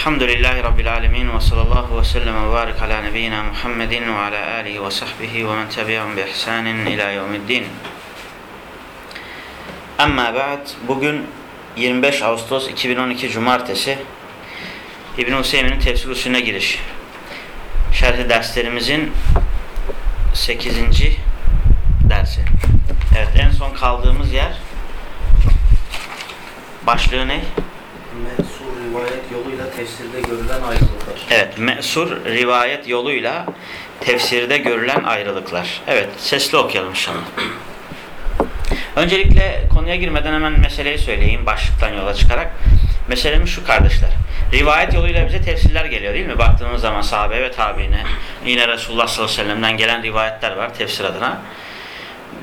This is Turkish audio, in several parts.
Elhamdülillahi Rabbil alemin ve sallallahu ve sellem ve barik ala nebiyyina Muhammedin ve ala alihi ve sahbihi ve men tebi'ahum bi ihsanin ila yevmiddin. Amma ba'd, bugün 25 Ağustos 2012 Cumartesi İbn-i Hüseyin'in tefsir usulüne giriş. Şerhi derslerimizin 8. dersi. Evet en son kaldığımız yer başlığı ne? Rivayet yoluyla tefsirde görülen ayrılıklar. Evet, me'sur rivayet yoluyla tefsirde görülen ayrılıklar. Evet, sesli okuyalım inşallah. Öncelikle konuya girmeden hemen meseleyi söyleyeyim başlıktan yola çıkarak. Meselemiz şu kardeşler. Rivayet yoluyla bize tefsirler geliyor değil mi? Baktığımız zaman sahabe ve tabiine, yine Resulullah sallallahu aleyhi ve sellem'den gelen rivayetler var tefsir adına.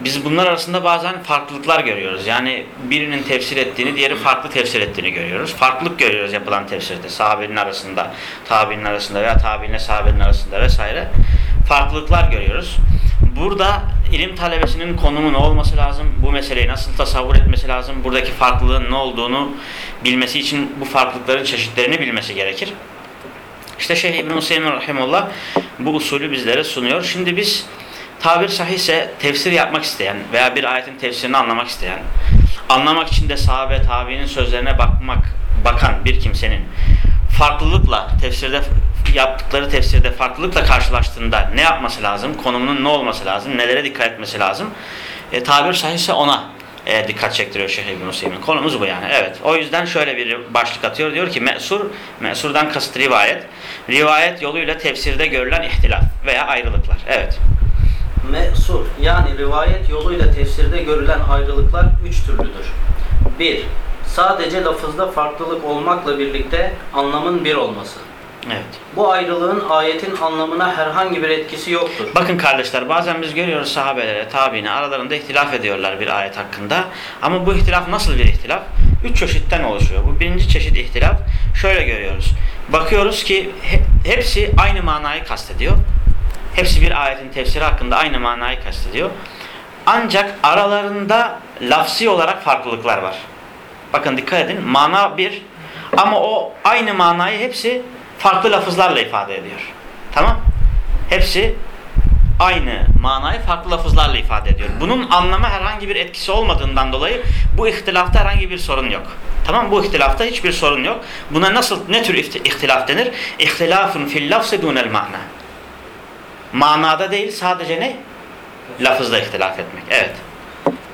Biz bunlar arasında bazen farklılıklar görüyoruz. Yani birinin tefsir ettiğini, diğeri farklı tefsir ettiğini görüyoruz. Farklılık görüyoruz yapılan tefsirde. Sahabenin arasında, tabiinin arasında veya tabiinle sahabenin arasında vesaire. Farklılıklar görüyoruz. Burada ilim talebesinin konumu ne olması lazım? Bu meseleyi nasıl tasavvur etmesi lazım? Buradaki farklılığın ne olduğunu bilmesi için bu farklılıkların çeşitlerini bilmesi gerekir. İşte Şeyh İbn-i Hüseyin Rahimullah bu usulü bizlere sunuyor. Şimdi biz tabir sahihse tefsir yapmak isteyen veya bir ayetin tefsirini anlamak isteyen, anlamak için de sahabe tabiinin sözlerine bakmak bakan bir kimsenin farklılıkla tefsirde yaptıkları tefsirde farklılıkla karşılaştığında ne yapması lazım? Konumunun ne olması lazım? Nelere dikkat etmesi lazım? E, tabir sahihse ona e, dikkat çektiriyor Şeyh İbn Hüseyin. Konumuz bu yani. Evet. O yüzden şöyle bir başlık atıyor. Diyor ki me'sur, me'surdan kasıt rivayet. Rivayet yoluyla tefsirde görülen ihtilaf veya ayrılıklar. Evet. Me'sur yani rivayet yoluyla tefsirde görülen ayrılıklar üç türlüdür. 1. Sadece lafızda farklılık olmakla birlikte anlamın bir olması. Evet. Bu ayrılığın ayetin anlamına herhangi bir etkisi yoktur. Bakın kardeşler bazen biz görüyoruz sahabelere, tabiine aralarında ihtilaf ediyorlar bir ayet hakkında. Ama bu ihtilaf nasıl bir ihtilaf? Üç çeşitten oluşuyor. Bu birinci çeşit ihtilaf şöyle görüyoruz. Bakıyoruz ki he, hepsi aynı manayı kastediyor. Hepsi bir ayetin tefsiri hakkında aynı manayı kastediyor. Ancak aralarında lafsi olarak farklılıklar var. Bakın dikkat edin. Mana bir ama o aynı manayı hepsi farklı lafızlarla ifade ediyor. Tamam? Hepsi aynı manayı farklı lafızlarla ifade ediyor. Bunun anlama herhangi bir etkisi olmadığından dolayı bu ihtilafta herhangi bir sorun yok. Tamam Bu ihtilafta hiçbir sorun yok. Buna nasıl ne tür ihtilaf denir? İhtilafun fil lafzi dunel mana. Manada değil sadece ne? Lafızda ihtilaf etmek. Evet.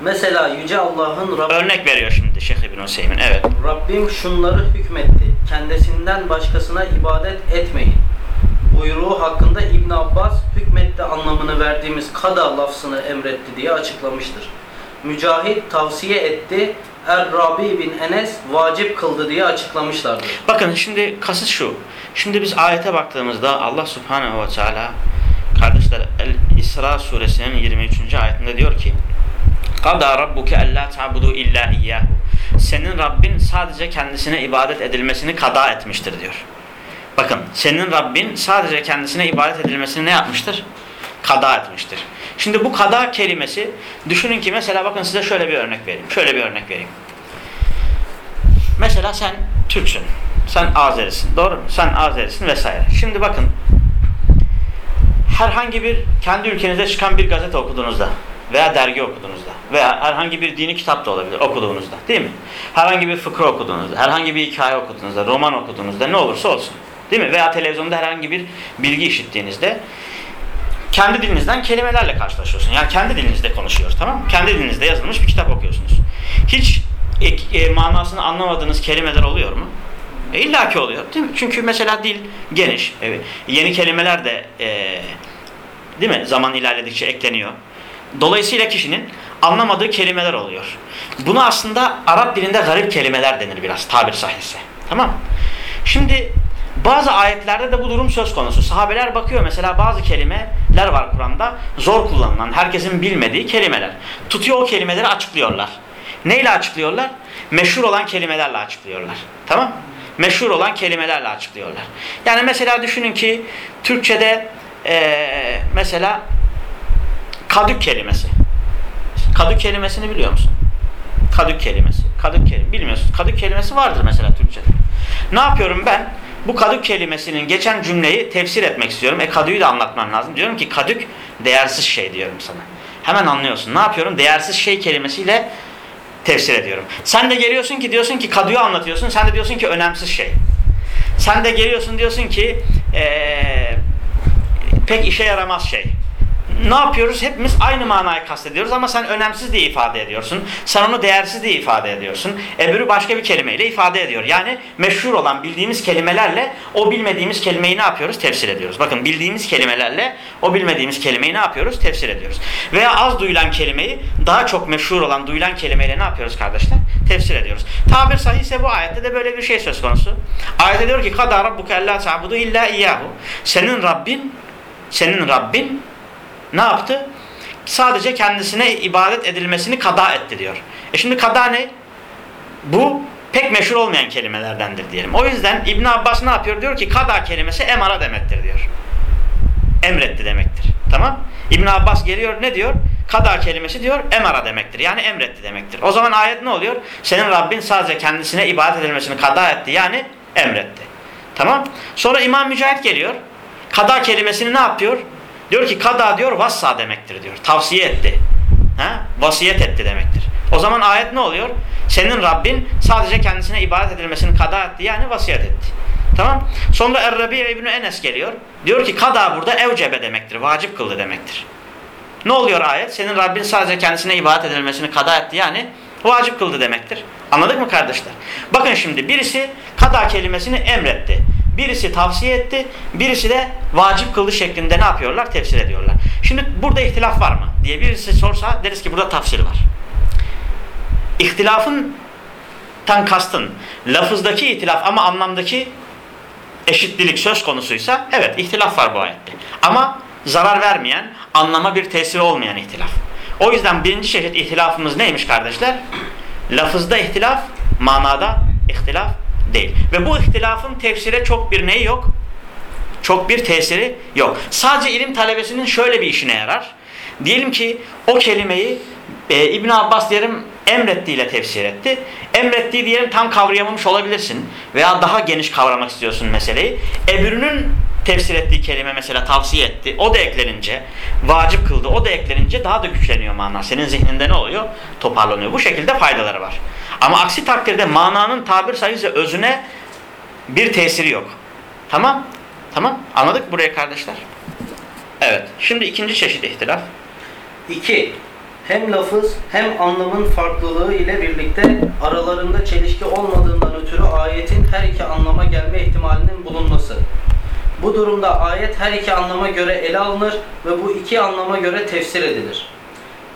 Mesela Yüce Allah'ın Rab Örnek veriyor şimdi Şeyh İbn Hüseyin. Evet. Rabbim şunları hükmetti. Kendisinden başkasına ibadet etmeyin. Buyruğu hakkında İbn Abbas hükmetti anlamını verdiğimiz kada lafzını emretti diye açıklamıştır. Mücahit tavsiye etti. Er-Rabi bin Enes vacip kıldı diye açıklamışlardır. Bakın şimdi kasıt şu. Şimdi biz ayete baktığımızda Allah Subhanahu ve Teala kardeşler El-İsra suresinin 23. ayetinde diyor ki Kada rabbuke alla ta'budu illa iyyahu. Senin Rabbin sadece kendisine ibadet edilmesini kada etmiştir diyor. Bakın senin Rabbin sadece kendisine ibadet edilmesini ne yapmıştır? Kada etmiştir. Şimdi bu kada kelimesi düşünün ki mesela bakın size şöyle bir örnek vereyim. Şöyle bir örnek vereyim. Mesela sen Türksün. Sen Azerisin. Doğru mu? Sen Azerisin vesaire. Şimdi bakın herhangi bir kendi ülkenizde çıkan bir gazete okuduğunuzda veya dergi okuduğunuzda veya herhangi bir dini kitap da olabilir okuduğunuzda değil mi? Herhangi bir fıkra okuduğunuzda, herhangi bir hikaye okuduğunuzda, roman okuduğunuzda ne olursa olsun değil mi? Veya televizyonda herhangi bir bilgi işittiğinizde kendi dilinizden kelimelerle karşılaşıyorsun. Yani kendi dilinizde konuşuyoruz tamam mı? Kendi dilinizde yazılmış bir kitap okuyorsunuz. Hiç e, manasını anlamadığınız kelimeler oluyor mu? E, İlla ki oluyor değil mi? Çünkü mesela dil geniş. Evet. Yeni kelimeler de e, değil mi? Zaman ilerledikçe ekleniyor. Dolayısıyla kişinin anlamadığı kelimeler oluyor. Buna aslında Arap dilinde garip kelimeler denir biraz tabir sahihse. Tamam Şimdi bazı ayetlerde de bu durum söz konusu. Sahabeler bakıyor mesela bazı kelimeler var Kur'an'da zor kullanılan, herkesin bilmediği kelimeler. Tutuyor o kelimeleri açıklıyorlar. Neyle açıklıyorlar? Meşhur olan kelimelerle açıklıyorlar. Tamam Meşhur olan kelimelerle açıklıyorlar. Yani mesela düşünün ki Türkçe'de ee, mesela kadük kelimesi. Kadük kelimesini biliyor musun? Kadük kelimesi. Kadük kelimesi. Bilmiyorsun. Kadük kelimesi vardır mesela Türkçe'de. Ne yapıyorum ben? bu kadük kelimesinin geçen cümleyi tefsir etmek istiyorum. E kadüyü de anlatmam lazım. Diyorum ki kadük değersiz şey diyorum sana. Hemen anlıyorsun. Ne yapıyorum? Değersiz şey kelimesiyle tefsir ediyorum. Sen de geliyorsun ki diyorsun ki kadüyü anlatıyorsun. Sen de diyorsun ki önemsiz şey. Sen de geliyorsun diyorsun ki ee, pek işe yaramaz şey. Ne yapıyoruz? Hepimiz aynı manayı kastediyoruz ama sen önemsiz diye ifade ediyorsun. Sen onu değersiz diye ifade ediyorsun. Öbürü başka bir kelimeyle ifade ediyor. Yani meşhur olan bildiğimiz kelimelerle o bilmediğimiz kelimeyi ne yapıyoruz? Tefsir ediyoruz. Bakın bildiğimiz kelimelerle o bilmediğimiz kelimeyi ne yapıyoruz? Tefsir ediyoruz. Veya az duyulan kelimeyi daha çok meşhur olan duyulan kelimeyle ne yapıyoruz kardeşler? Tefsir ediyoruz. Tabir sahihse bu ayette de böyle bir şey söz konusu. Ayette diyor ki kadâ rabbuke ellâ ta'budu illâ iyyâhu. Senin Rabbin senin Rabbin ne yaptı? Sadece kendisine ibadet edilmesini kada etti diyor. E şimdi kada ne? Bu pek meşhur olmayan kelimelerdendir diyelim. O yüzden İbn Abbas ne yapıyor? Diyor ki kada kelimesi emara demektir diyor. Emretti demektir. Tamam? İbn Abbas geliyor ne diyor? Kada kelimesi diyor emara demektir. Yani emretti demektir. O zaman ayet ne oluyor? Senin Rabbin sadece kendisine ibadet edilmesini kada etti. Yani emretti. Tamam? Sonra İmam Mücahit geliyor. Kada kelimesini ne yapıyor? Diyor ki kada diyor vassa demektir diyor. Tavsiye etti. Ha? Vasiyet etti demektir. O zaman ayet ne oluyor? Senin Rabbin sadece kendisine ibadet edilmesini kada etti yani vasiyet etti. Tamam? Sonra Er-Rabi İbni Enes geliyor. Diyor ki kada burada evcebe demektir. Vacip kıldı demektir. Ne oluyor ayet? Senin Rabbin sadece kendisine ibadet edilmesini kada etti yani vacip kıldı demektir. Anladık mı kardeşler? Bakın şimdi birisi kada kelimesini emretti. Birisi tavsiye etti, birisi de vacip kıldı şeklinde ne yapıyorlar? Tefsir ediyorlar. Şimdi burada ihtilaf var mı? diye birisi sorsa deriz ki burada tafsir var. İhtilafın tan kastın lafızdaki ihtilaf ama anlamdaki eşitlilik söz konusuysa evet ihtilaf var bu ayette. Ama zarar vermeyen, anlama bir tesiri olmayan ihtilaf. O yüzden birinci çeşit ihtilafımız neymiş kardeşler? Lafızda ihtilaf, manada ihtilaf değil. Ve bu ihtilafın tefsire çok bir neyi yok? Çok bir tesiri yok. Sadece ilim talebesinin şöyle bir işine yarar. Diyelim ki o kelimeyi e, İbn Abbas diyelim emrettiğiyle tefsir etti. Emrettiği diyelim tam kavrayamamış olabilirsin. Veya daha geniş kavramak istiyorsun meseleyi. Ebürünün tefsir ettiği kelime mesela tavsiye etti. O da eklenince, vacip kıldı. O da eklenince daha da güçleniyor mana. Senin zihninde ne oluyor? Toparlanıyor. Bu şekilde faydaları var. Ama aksi takdirde mananın tabir sayısı özüne bir tesiri yok. Tamam? Tamam? Anladık buraya kardeşler? Evet. Şimdi ikinci çeşit ihtilaf. 2. Hem lafız hem anlamın farklılığı ile birlikte aralarında çelişki olmadığından ötürü ayetin her iki anlama gelme ihtimalinin bulunması. Bu durumda ayet her iki anlama göre ele alınır ve bu iki anlama göre tefsir edilir.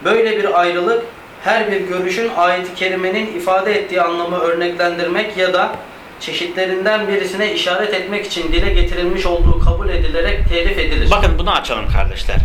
Böyle bir ayrılık her bir görüşün ayet-i kerimenin ifade ettiği anlamı örneklendirmek ya da çeşitlerinden birisine işaret etmek için dile getirilmiş olduğu kabul edilerek telif edilir. Bakın bunu açalım kardeşler.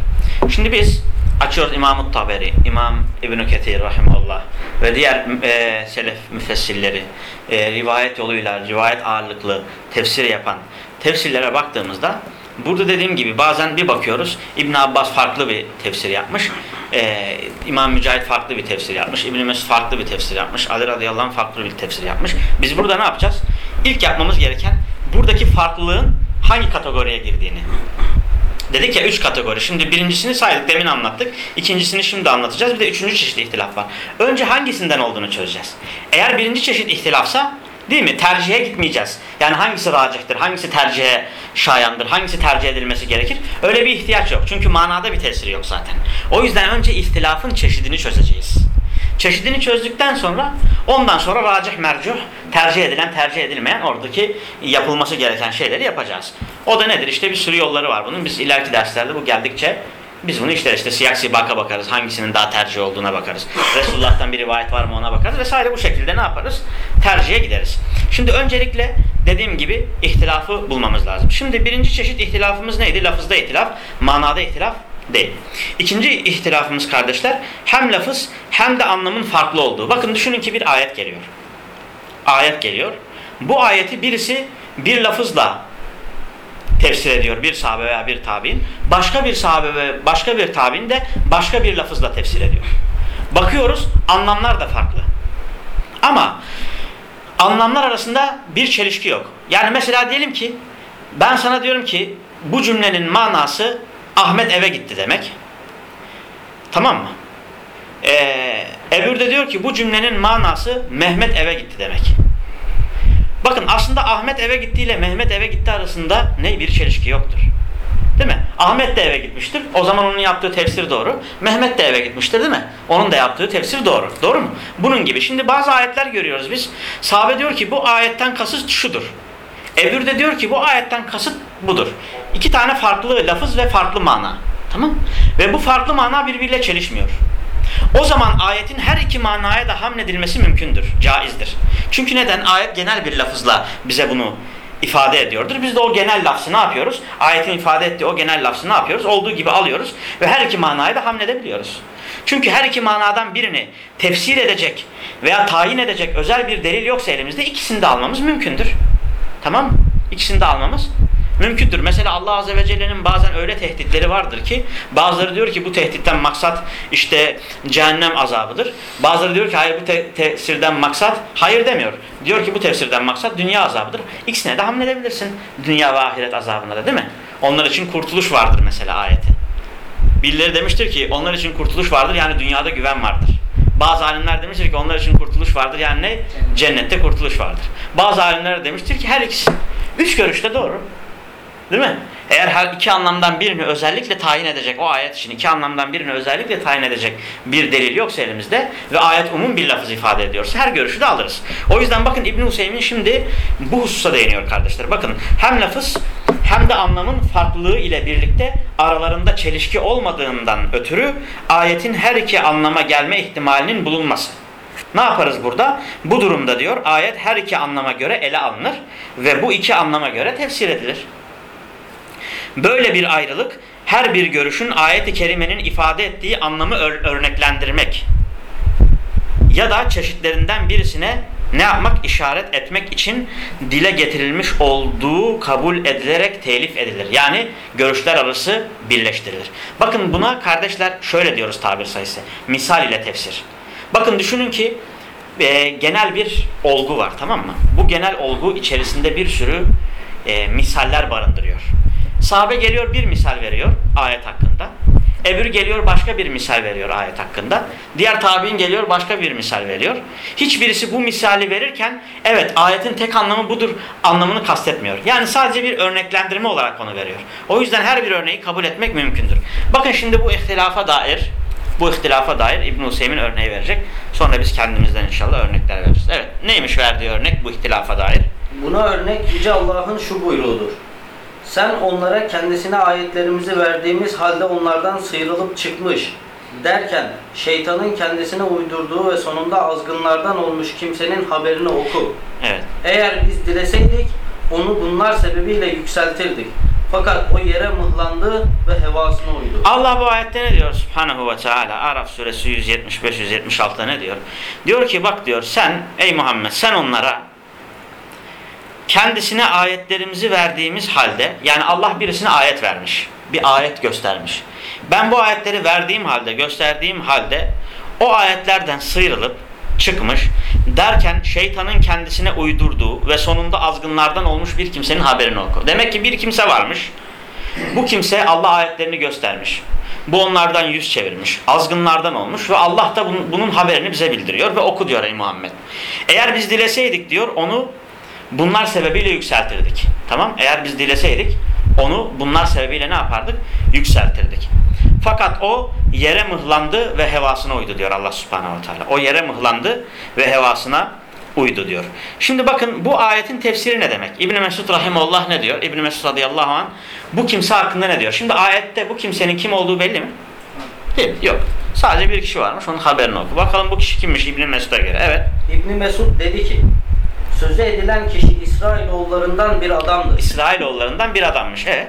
Şimdi biz açıyoruz İmam-ı Taberi, İmam İbn-i Ketir Rahimullah ve diğer e, selef müfessirleri e, rivayet yoluyla, rivayet ağırlıklı tefsir yapan tefsirlere baktığımızda burada dediğim gibi bazen bir bakıyoruz İbn Abbas farklı bir tefsir yapmış. E, İmam Mücahit farklı bir tefsir yapmış. İbn Mesud farklı bir tefsir yapmış. Ali radıyallahu anh farklı bir tefsir yapmış. Biz burada ne yapacağız? İlk yapmamız gereken buradaki farklılığın hangi kategoriye girdiğini Dedik ya üç kategori. Şimdi birincisini saydık demin anlattık. İkincisini şimdi anlatacağız. Bir de üçüncü çeşit ihtilaf var. Önce hangisinden olduğunu çözeceğiz. Eğer birinci çeşit ihtilafsa değil mi? Tercihe gitmeyeceğiz. Yani hangisi racihtir, hangisi tercihe şayandır, hangisi tercih edilmesi gerekir? Öyle bir ihtiyaç yok. Çünkü manada bir tesiri yok zaten. O yüzden önce ihtilafın çeşidini çözeceğiz. Çeşidini çözdükten sonra ondan sonra racih mercuh tercih edilen tercih edilmeyen oradaki yapılması gereken şeyleri yapacağız. O da nedir? İşte bir sürü yolları var bunun. Biz ileriki derslerde bu geldikçe biz bunu işte işte siyah sibaka bakarız. Hangisinin daha tercih olduğuna bakarız. Resulullah'tan bir rivayet var mı ona bakarız. Vesaire bu şekilde ne yaparız? Tercihe gideriz. Şimdi öncelikle dediğim gibi ihtilafı bulmamız lazım. Şimdi birinci çeşit ihtilafımız neydi? Lafızda ihtilaf, manada ihtilaf değil. İkinci ihtilafımız kardeşler hem lafız hem de anlamın farklı olduğu. Bakın düşünün ki bir ayet geliyor. Ayet geliyor. Bu ayeti birisi bir lafızla tefsir ediyor bir sahabe veya bir tabi'in. Başka bir sahabe ve başka bir tabi'in de başka bir lafızla tefsir ediyor. Bakıyoruz anlamlar da farklı. Ama anlamlar arasında bir çelişki yok. Yani mesela diyelim ki ben sana diyorum ki bu cümlenin manası Ahmet eve gitti demek. Tamam mı? Ee, Ebür de diyor ki bu cümlenin manası Mehmet eve gitti demek. Bakın aslında Ahmet eve gittiğiyle Mehmet eve gitti arasında ne bir çelişki yoktur. Değil mi? Ahmet de eve gitmiştir. O zaman onun yaptığı tefsir doğru. Mehmet de eve gitmiştir değil mi? Onun da yaptığı tefsir doğru. Doğru mu? Bunun gibi. Şimdi bazı ayetler görüyoruz biz. Sahabe diyor ki bu ayetten kasıt şudur. Ebür de diyor ki bu ayetten kasıt budur. İki tane farklı lafız ve farklı mana. Tamam Ve bu farklı mana birbiriyle çelişmiyor. O zaman ayetin her iki manaya da hamledilmesi mümkündür, caizdir. Çünkü neden? Ayet genel bir lafızla bize bunu ifade ediyordur. Biz de o genel lafzı ne yapıyoruz? Ayetin ifade ettiği o genel lafzı ne yapıyoruz? Olduğu gibi alıyoruz ve her iki manayı da hamledebiliyoruz. Çünkü her iki manadan birini tefsir edecek veya tayin edecek özel bir delil yoksa elimizde ikisini de almamız mümkündür. Tamam mı? İkisini de almamız mümkündür. Mesela Allah Azze ve Celle'nin bazen öyle tehditleri vardır ki bazıları diyor ki bu tehditten maksat işte cehennem azabıdır. Bazıları diyor ki hayır bu te tefsirden maksat hayır demiyor. Diyor ki bu tefsirden maksat dünya azabıdır. İkisine de hamledebilirsin. Dünya ve ahiret azabına da değil mi? Onlar için kurtuluş vardır mesela ayeti. Birileri demiştir ki onlar için kurtuluş vardır yani dünyada güven vardır. Bazı alimler demiştir ki onlar için kurtuluş vardır yani ne? Cennette kurtuluş vardır. Bazı alimler demiştir ki her ikisi. Üç görüşte doğru. Değil mi? Eğer her iki anlamdan birini özellikle tayin edecek, o ayet için iki anlamdan birini özellikle tayin edecek bir delil yoksa elimizde ve ayet umum bir lafız ifade ediyorsa her görüşü de alırız. O yüzden bakın İbn Hüseyin şimdi bu hususa değiniyor kardeşler. Bakın hem lafız hem de anlamın farklılığı ile birlikte aralarında çelişki olmadığından ötürü ayetin her iki anlama gelme ihtimalinin bulunması. Ne yaparız burada? Bu durumda diyor ayet her iki anlama göre ele alınır ve bu iki anlama göre tefsir edilir. Böyle bir ayrılık her bir görüşün ayet-i kerimenin ifade ettiği anlamı ör örneklendirmek ya da çeşitlerinden birisine ne yapmak? işaret etmek için dile getirilmiş olduğu kabul edilerek telif edilir. Yani görüşler arası birleştirilir. Bakın buna kardeşler şöyle diyoruz tabir sayısı. Misal ile tefsir. Bakın düşünün ki e, genel bir olgu var tamam mı? Bu genel olgu içerisinde bir sürü e, misaller barındırıyor. Sahabe geliyor bir misal veriyor ayet hakkında. Ebür geliyor başka bir misal veriyor ayet hakkında. Diğer tabi'in geliyor başka bir misal veriyor. Hiçbirisi bu misali verirken evet ayetin tek anlamı budur anlamını kastetmiyor. Yani sadece bir örneklendirme olarak onu veriyor. O yüzden her bir örneği kabul etmek mümkündür. Bakın şimdi bu ihtilafa dair bu ihtilafa dair İbn-i Hüseyin örneği verecek. Sonra biz kendimizden inşallah örnekler veririz. Evet neymiş verdiği örnek bu ihtilafa dair? Buna örnek Yüce Allah'ın şu buyruğudur. Sen onlara kendisine ayetlerimizi verdiğimiz halde onlardan sıyrılıp çıkmış derken şeytanın kendisine uydurduğu ve sonunda azgınlardan olmuş kimsenin haberini oku. Evet. Eğer biz dileseydik onu bunlar sebebiyle yükseltirdik. Fakat o yere mıhlandı ve hevasına uydu. Allah bu ayette ne diyor Subhanahu ve Teala Araf suresi 175-176'da ne diyor? Diyor ki bak diyor sen ey Muhammed sen onlara kendisine ayetlerimizi verdiğimiz halde yani Allah birisine ayet vermiş. Bir ayet göstermiş. Ben bu ayetleri verdiğim halde gösterdiğim halde o ayetlerden sıyrılıp çıkmış derken şeytanın kendisine uydurduğu ve sonunda azgınlardan olmuş bir kimsenin haberini oku. Demek ki bir kimse varmış. Bu kimse Allah ayetlerini göstermiş. Bu onlardan yüz çevirmiş. Azgınlardan olmuş ve Allah da bunun, haberini bize bildiriyor ve oku diyor ey Muhammed. Eğer biz dileseydik diyor onu bunlar sebebiyle yükseltirdik. Tamam? Eğer biz dileseydik onu bunlar sebebiyle ne yapardık? Yükseltirdik. Fakat o yere mıhlandı ve hevasına uydu diyor Allah subhanehu ve teala. O yere mıhlandı ve hevasına uydu diyor. Şimdi bakın bu ayetin tefsiri ne demek? İbn Mesud rahimullah ne diyor? İbn Mesud radıyallahu anh bu kimse hakkında ne diyor? Şimdi ayette bu kimsenin kim olduğu belli mi? Değil. Yok. Sadece bir kişi varmış. Onun haberini oku. Bakalım bu kişi kimmiş İbn Mesud'a göre? Evet. İbn Mesud dedi ki Sözü edilen kişi İsrailoğullarından bir adamdır. İsrailoğullarından bir adammış. Evet.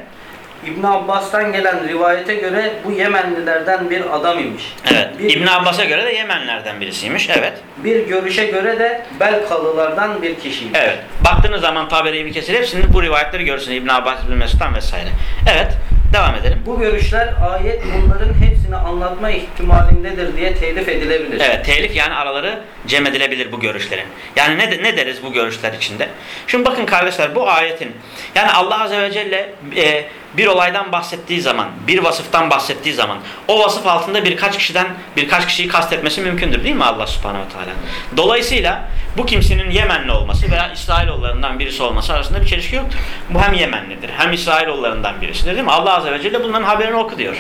İbn Abbas'tan gelen rivayete göre bu Yemenlilerden bir adam imiş. Evet. Bir, İbn Abbas'a göre de Yemenlerden birisiymiş. Evet. bir görüşe göre de Belkalılardan bir kişiymiş. Evet. Baktığınız zaman Taberi bir kesir hepsinin bu rivayetleri görürsünüz. İbn Abbas, İbn Mesud'dan vesaire. Evet. Devam edelim. Bu görüşler ayet bunların hepsini anlatma ihtimalindedir diye telif edilebilir. Evet, telif yani araları cem edilebilir bu görüşlerin. Yani ne, ne deriz bu görüşler içinde? Şimdi bakın kardeşler bu ayetin yani Allah Azze ve Celle e, bir olaydan bahsettiği zaman, bir vasıftan bahsettiği zaman o vasıf altında birkaç kişiden birkaç kişiyi kastetmesi mümkündür değil mi Allah Subhanahu ve Teala? Dolayısıyla bu kimsenin Yemenli olması veya İsrailoğullarından birisi olması arasında bir çelişki yoktur. Bu hem Yemenlidir hem İsrailoğullarından birisidir değil mi? Allah Azze ve Celle bunların haberini oku diyor.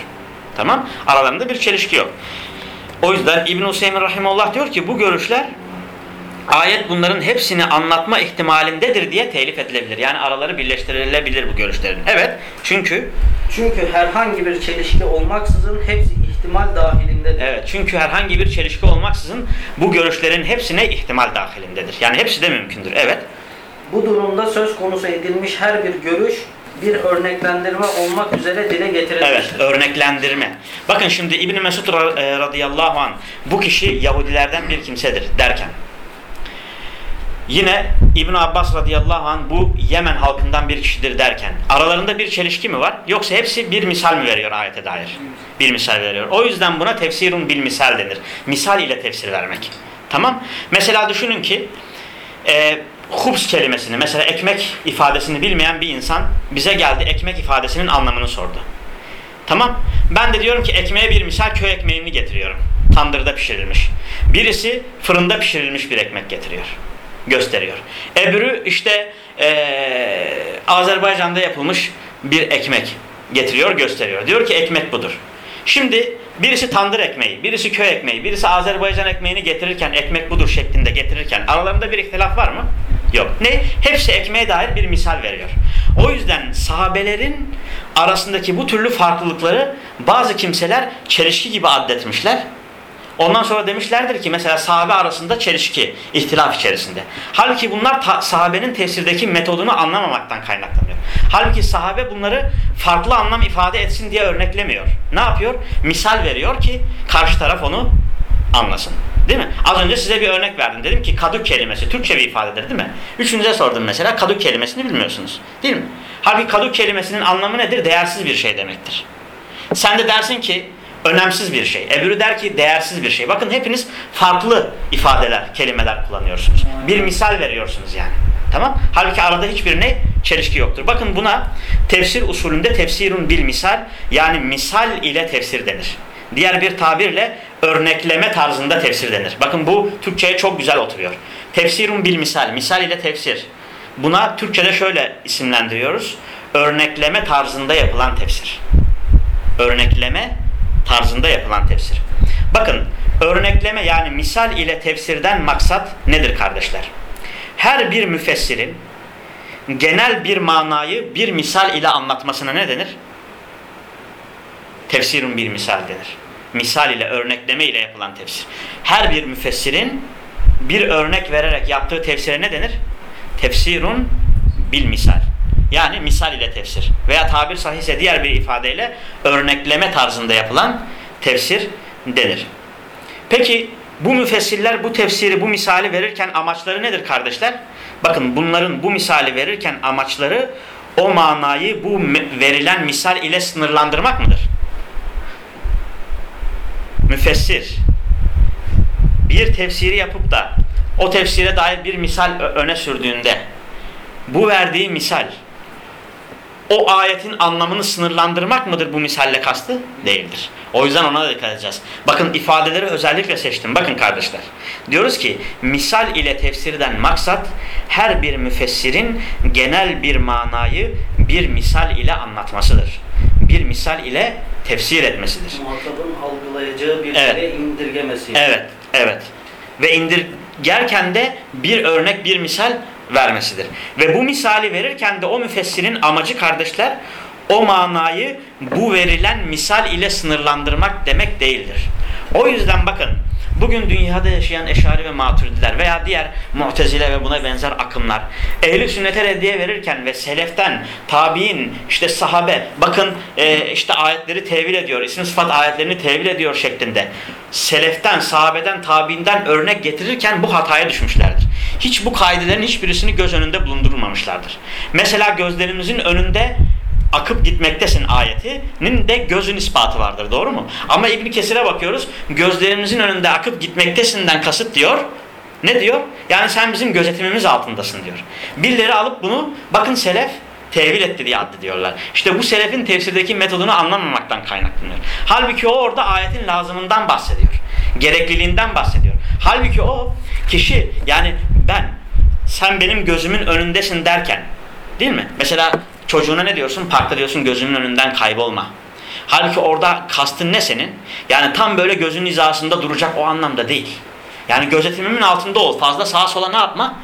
Tamam? Aralarında bir çelişki yok. O yüzden İbn-i Hüseyin Rahimullah diyor ki bu görüşler ayet bunların hepsini anlatma ihtimalindedir diye telif edilebilir. Yani araları birleştirilebilir bu görüşlerin. Evet çünkü Çünkü herhangi bir çelişki olmaksızın hepsi ihtimal dahilindedir. evet çünkü herhangi bir çelişki olmaksızın bu görüşlerin hepsine ihtimal dahilindedir. Yani hepsi de mümkündür. Evet. Bu durumda söz konusu edilmiş her bir görüş bir örneklendirme olmak üzere dile getirilmiştir. Evet, örneklendirme. Bakın şimdi İbn Mesud e, radıyallahu an bu kişi Yahudilerden bir kimsedir derken yine İbn Abbas radıyallahu an bu Yemen halkından bir kişidir derken aralarında bir çelişki mi var yoksa hepsi bir misal mi veriyor ayete dair? Bir misal veriyor. O yüzden buna tefsirun bil misal denir. Misal ile tefsir vermek. Tamam? Mesela düşünün ki e, hubs kelimesini mesela ekmek ifadesini bilmeyen bir insan bize geldi ekmek ifadesinin anlamını sordu. Tamam. Ben de diyorum ki ekmeğe bir misal köy ekmeğini getiriyorum. Tandırda pişirilmiş. Birisi fırında pişirilmiş bir ekmek getiriyor. Gösteriyor. Öbürü işte eee, Azerbaycan'da yapılmış bir ekmek getiriyor gösteriyor. Diyor ki ekmek budur. Şimdi birisi tandır ekmeği, birisi köy ekmeği, birisi Azerbaycan ekmeğini getirirken ekmek budur şeklinde getirirken aralarında bir ihtilaf var mı? Yok. Ne? Hepsi ekmeğe dair bir misal veriyor. O yüzden sahabelerin arasındaki bu türlü farklılıkları bazı kimseler çelişki gibi addetmişler. Ondan sonra demişlerdir ki mesela sahabe arasında çelişki, ihtilaf içerisinde. Halbuki bunlar sahabenin tefsirdeki metodunu anlamamaktan kaynaklanıyor. Halbuki sahabe bunları farklı anlam ifade etsin diye örneklemiyor. Ne yapıyor? Misal veriyor ki karşı taraf onu anlasın. Değil mi? Az önce size bir örnek verdim. Dedim ki kaduk kelimesi Türkçe bir ifadedir değil mi? Üçünüze sordum mesela kaduk kelimesini bilmiyorsunuz. Değil mi? Halbuki kaduk kelimesinin anlamı nedir? Değersiz bir şey demektir. Sen de dersin ki önemsiz bir şey. Öbürü der ki değersiz bir şey. Bakın hepiniz farklı ifadeler, kelimeler kullanıyorsunuz. Bir misal veriyorsunuz yani. Tamam? Halbuki arada hiçbirine çelişki yoktur. Bakın buna tefsir usulünde tefsirun bil misal yani misal ile tefsir denir. Diğer bir tabirle örnekleme tarzında tefsir denir. Bakın bu Türkçe'ye çok güzel oturuyor. Tefsirun bil misal, misal ile tefsir. Buna Türkçe'de şöyle isimlendiriyoruz. Örnekleme tarzında yapılan tefsir örnekleme tarzında yapılan tefsir. Bakın örnekleme yani misal ile tefsirden maksat nedir kardeşler? Her bir müfessirin genel bir manayı bir misal ile anlatmasına ne denir? Tefsirun bir misal denir. Misal ile örnekleme ile yapılan tefsir. Her bir müfessirin bir örnek vererek yaptığı tefsire ne denir? Tefsirun bil misal. Yani misal ile tefsir. Veya tabir sahihse diğer bir ifadeyle örnekleme tarzında yapılan tefsir denir. Peki bu müfessirler bu tefsiri, bu misali verirken amaçları nedir kardeşler? Bakın bunların bu misali verirken amaçları o manayı bu verilen misal ile sınırlandırmak mıdır? Müfessir bir tefsiri yapıp da o tefsire dair bir misal öne sürdüğünde bu verdiği misal o ayetin anlamını sınırlandırmak mıdır bu misalle kastı? Değildir. O yüzden ona da dikkat edeceğiz. Bakın ifadeleri özellikle seçtim. Bakın kardeşler. Diyoruz ki misal ile tefsirden maksat her bir müfessirin genel bir manayı bir misal ile anlatmasıdır. Bir misal ile tefsir etmesidir. Muhatabın algılayacağı bir Evet. şeye indirgemesi. Evet, evet. Ve indirgerken de bir örnek, bir misal vermesidir. Ve bu misali verirken de o müfessirin amacı kardeşler o manayı bu verilen misal ile sınırlandırmak demek değildir. O yüzden bakın bugün dünyada yaşayan eşari ve maturidiler veya diğer mu'tezile ve buna benzer akımlar ehli sünnete reddiye verirken ve seleften, tabi'in, işte sahabe bakın e, işte ayetleri tevil ediyor, isim sıfat ayetlerini tevil ediyor şeklinde seleften, sahabeden, tabiinden örnek getirirken bu hataya düşmüşlerdir. Hiç bu kaidelerin hiçbirisini göz önünde bulundurmamışlardır. Mesela gözlerimizin önünde akıp gitmektesin ayetinin de gözün ispatı vardır. Doğru mu? Ama İbn Kesir'e bakıyoruz. Gözlerimizin önünde akıp gitmektesinden kasıt diyor. Ne diyor? Yani sen bizim gözetimimiz altındasın diyor. Birileri alıp bunu bakın selef tevil etti diye addediyorlar. İşte bu selefin tefsirdeki metodunu anlamamaktan kaynaklanıyor. Halbuki o orada ayetin lazımından bahsediyor. Gerekliliğinden bahsediyor. Halbuki o kişi yani ben sen benim gözümün önündesin derken değil mi? Mesela çocuğuna ne diyorsun? Parkta diyorsun gözümün önünden kaybolma. Halbuki orada kastın ne senin? Yani tam böyle gözün hizasında duracak o anlamda değil. Yani gözetimimin altında ol. Fazla sağa sola ne yapma?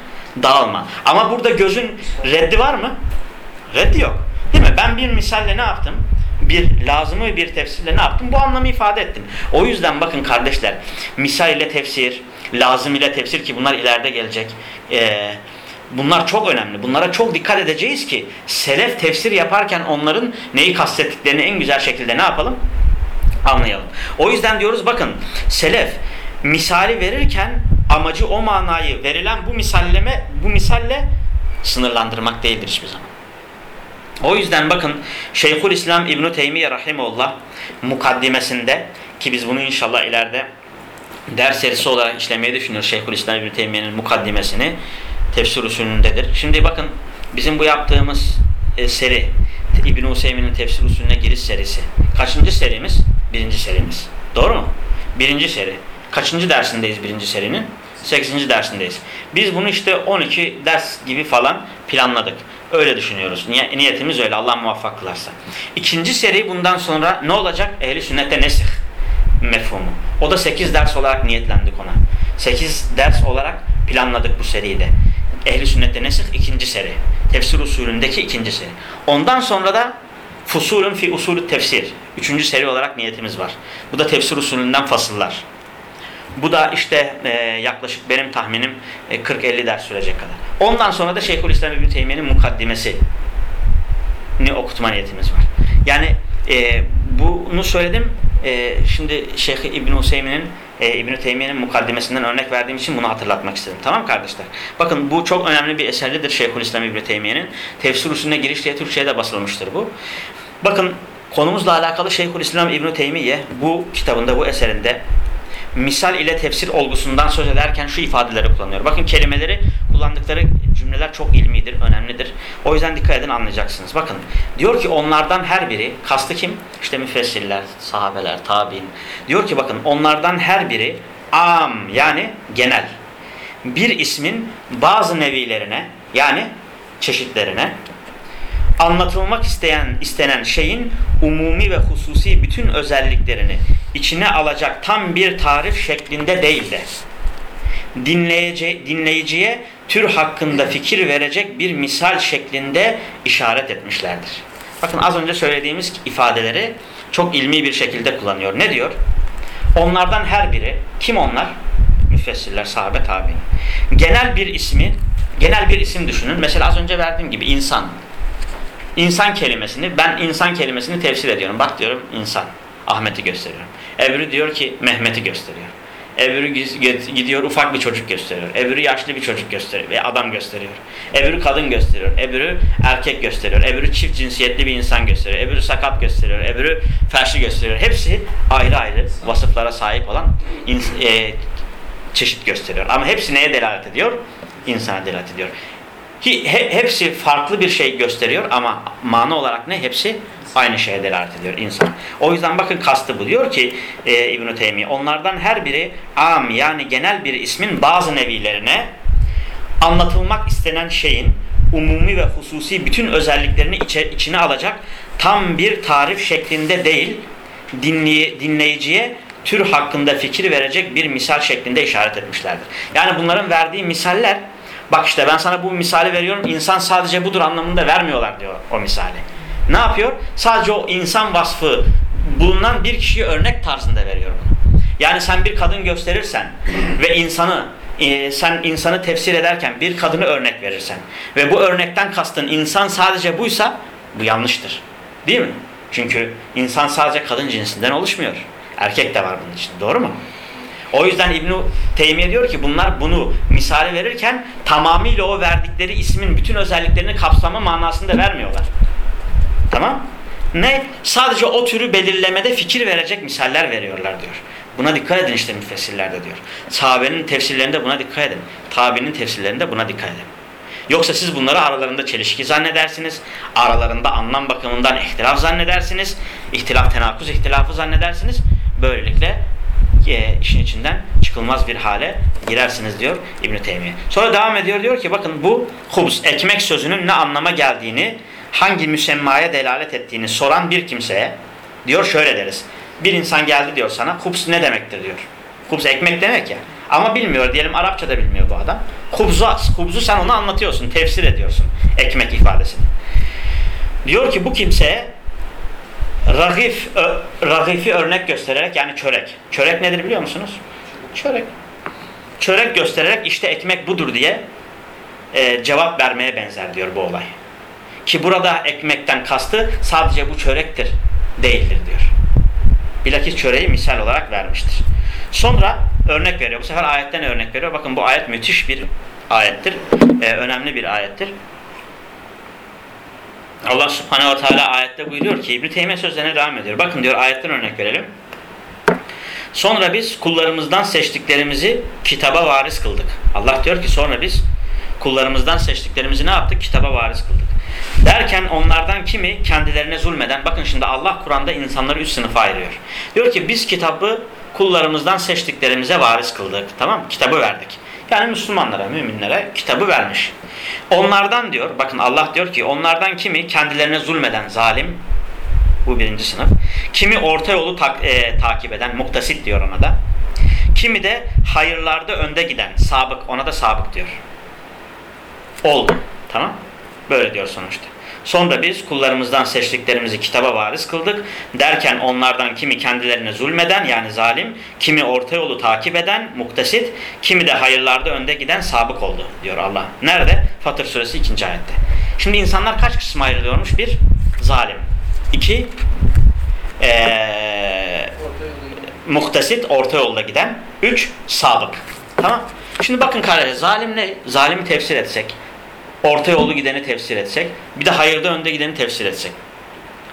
Dağılma. Ama burada gözün reddi var mı? Reddi yok. Değil mi? Ben bir misalle ne yaptım? Bir lazımı bir tefsirle ne yaptım? Bu anlamı ifade ettim. O yüzden bakın kardeşler, misal ile tefsir, lazım ile tefsir ki bunlar ileride gelecek. Ee, bunlar çok önemli. Bunlara çok dikkat edeceğiz ki selef tefsir yaparken onların neyi kastettiklerini en güzel şekilde ne yapalım? Anlayalım. O yüzden diyoruz bakın selef misali verirken amacı o manayı verilen bu misalleme bu misalle sınırlandırmak değildir hiçbir zaman. O yüzden bakın Şeyhül İslam İbn Teymiye rahimehullah mukaddimesinde ki biz bunu inşallah ileride ders serisi olarak işlemeyi düşünüyoruz Şeyhül İslam İbn Teymiye'nin mukaddimesini tefsir usulündedir. Şimdi bakın bizim bu yaptığımız e, seri İbn Useymin'in tefsir usulüne giriş serisi. Kaçıncı serimiz? Birinci serimiz. Doğru mu? Birinci seri. Kaçıncı dersindeyiz birinci serinin? 8. dersindeyiz. Biz bunu işte 12 ders gibi falan planladık. Öyle düşünüyoruz. Niye, niyetimiz öyle. Allah muvaffak kılarsa. İkinci seri bundan sonra ne olacak? Ehli sünnette nesih mefhumu. O da 8 ders olarak niyetlendik ona. 8 ders olarak planladık bu seriyi de. Ehli sünnette nesih ikinci seri. Tefsir usulündeki ikinci seri. Ondan sonra da fusulün fi usulü tefsir. Üçüncü seri olarak niyetimiz var. Bu da tefsir usulünden fasıllar. Bu da işte e, yaklaşık benim tahminim e, 40-50 ders sürecek kadar. Ondan sonra da Şeyhülislam İbn Teymiye'nin mukaddimesi ni okutma niyetimiz var. Yani e, bunu söyledim. E, şimdi Şeyh İbn Hüseyin'in e, İbn Teymiye'nin mukaddimesinden örnek verdiğim için bunu hatırlatmak istedim. Tamam kardeşler? Bakın bu çok önemli bir eserlidir Şeyhülislam İbn Teymiye'nin. Tefsir usulüne giriş diye Türkçe'ye basılmıştır bu. Bakın konumuzla alakalı Şeyhülislam İbn Teymiye bu kitabında bu eserinde misal ile tefsir olgusundan söz ederken şu ifadeleri kullanıyor. Bakın kelimeleri kullandıkları cümleler çok ilmidir, önemlidir. O yüzden dikkat edin anlayacaksınız. Bakın diyor ki onlardan her biri, kastı kim? İşte müfessirler, sahabeler, tabi'in. Diyor ki bakın onlardan her biri am yani genel. Bir ismin bazı nevilerine yani çeşitlerine anlatılmak isteyen istenen şeyin umumi ve hususi bütün özelliklerini içine alacak tam bir tarif şeklinde değil de dinleyici, dinleyiciye tür hakkında fikir verecek bir misal şeklinde işaret etmişlerdir. Bakın az önce söylediğimiz ifadeleri çok ilmi bir şekilde kullanıyor. Ne diyor? Onlardan her biri, kim onlar? Müfessirler, sahabe, tabi. Genel bir ismi, genel bir isim düşünün. Mesela az önce verdiğim gibi insan. İnsan kelimesini, ben insan kelimesini tefsir ediyorum. Bak diyorum insan. Ahmet'i gösteriyorum. Öbürü diyor ki Mehmet'i gösteriyor. Öbürü gidiyor ufak bir çocuk gösteriyor. Öbürü yaşlı bir çocuk gösteriyor ve adam gösteriyor. Öbürü kadın gösteriyor. Öbürü erkek gösteriyor. Öbürü çift cinsiyetli bir insan gösteriyor. Öbürü sakat gösteriyor. Öbürü felçli gösteriyor. Hepsi ayrı ayrı vasıflara sahip olan e, çeşit gösteriyor. Ama hepsi neye delalet ediyor? İnsana delalet ediyor. Ki he, hepsi farklı bir şey gösteriyor ama mana olarak ne? Hepsi aynı şeye delalet ediyor insan. O yüzden bakın kastı bu. Diyor ki e, İbn-i Teymiye onlardan her biri am yani genel bir ismin bazı nevilerine anlatılmak istenen şeyin umumi ve hususi bütün özelliklerini içe, içine alacak tam bir tarif şeklinde değil dinley, dinleyiciye tür hakkında fikir verecek bir misal şeklinde işaret etmişlerdir. Yani bunların verdiği misaller Bak işte ben sana bu misali veriyorum. İnsan sadece budur anlamında vermiyorlar diyor o misali. Ne yapıyor? Sadece o insan vasfı bulunan bir kişiye örnek tarzında veriyor bunu. Yani sen bir kadın gösterirsen ve insanı e, sen insanı tefsir ederken bir kadını örnek verirsen ve bu örnekten kastın insan sadece buysa bu yanlıştır. Değil mi? Çünkü insan sadece kadın cinsinden oluşmuyor. Erkek de var bunun için. Doğru mu? O yüzden İbn Teymiye diyor ki bunlar bunu misali verirken tamamıyla o verdikleri ismin bütün özelliklerini kapsama manasında vermiyorlar. Tamam? Ne? Sadece o türü belirlemede fikir verecek misaller veriyorlar diyor. Buna dikkat edin işte müfessirlerde diyor. Sahabenin tefsirlerinde buna dikkat edin. Tabi'nin tefsirlerinde buna dikkat edin. Yoksa siz bunları aralarında çelişki zannedersiniz. Aralarında anlam bakımından ihtilaf zannedersiniz. İhtilaf tenakuz ihtilafı zannedersiniz. Böylelikle e, işin içinden çıkılmaz bir hale girersiniz diyor İbn Teymiye. Sonra devam ediyor diyor ki bakın bu hubs ekmek sözünün ne anlama geldiğini, hangi müsemmaya delalet ettiğini soran bir kimseye diyor şöyle deriz. Bir insan geldi diyor sana hubs ne demektir diyor. Hubs ekmek demek ya. Ama bilmiyor diyelim Arapça da bilmiyor bu adam. Hubzu, hubzu sen ona anlatıyorsun, tefsir ediyorsun ekmek ifadesini. Diyor ki bu kimseye Ragif, ragifi örnek göstererek yani çörek. Çörek nedir biliyor musunuz? Çörek. Çörek göstererek işte ekmek budur diye e, cevap vermeye benzer diyor bu olay. Ki burada ekmekten kastı sadece bu çörektir değildir diyor. Bilakis çöreği misal olarak vermiştir. Sonra örnek veriyor. Bu sefer ayetten örnek veriyor. Bakın bu ayet müthiş bir ayettir. E, önemli bir ayettir. Allah subhanehu ve teala ayette buyuruyor ki İbn-i Teymiye sözlerine devam ediyor. Bakın diyor ayetten örnek verelim. Sonra biz kullarımızdan seçtiklerimizi kitaba varis kıldık. Allah diyor ki sonra biz kullarımızdan seçtiklerimizi ne yaptık? Kitaba varis kıldık. Derken onlardan kimi kendilerine zulmeden, bakın şimdi Allah Kur'an'da insanları üç sınıfa ayırıyor. Diyor ki biz kitabı kullarımızdan seçtiklerimize varis kıldık. Tamam mı? Kitabı verdik. Yani Müslümanlara, müminlere kitabı vermiş. Onlardan diyor, bakın Allah diyor ki onlardan kimi kendilerine zulmeden zalim, bu birinci sınıf. Kimi orta yolu tak, e, takip eden, muktasit diyor ona da. Kimi de hayırlarda önde giden, sabık, ona da sabık diyor. Oldu. Tamam. Böyle diyor sonuçta. Sonra biz kullarımızdan seçtiklerimizi kitaba varis kıldık. Derken onlardan kimi kendilerine zulmeden yani zalim, kimi orta yolu takip eden muktesit, kimi de hayırlarda önde giden sabık oldu diyor Allah. Nerede? Fatır suresi 2. ayette. Şimdi insanlar kaç kısma ayrılıyormuş? Bir, zalim. İki, ee, muhtesit, orta yolda giden. Üç, sabık. Tamam. Şimdi bakın kardeşler, zalim ne? Zalimi tefsir etsek, orta yolu gideni tefsir etsek, bir de hayırda önde gideni tefsir etsek.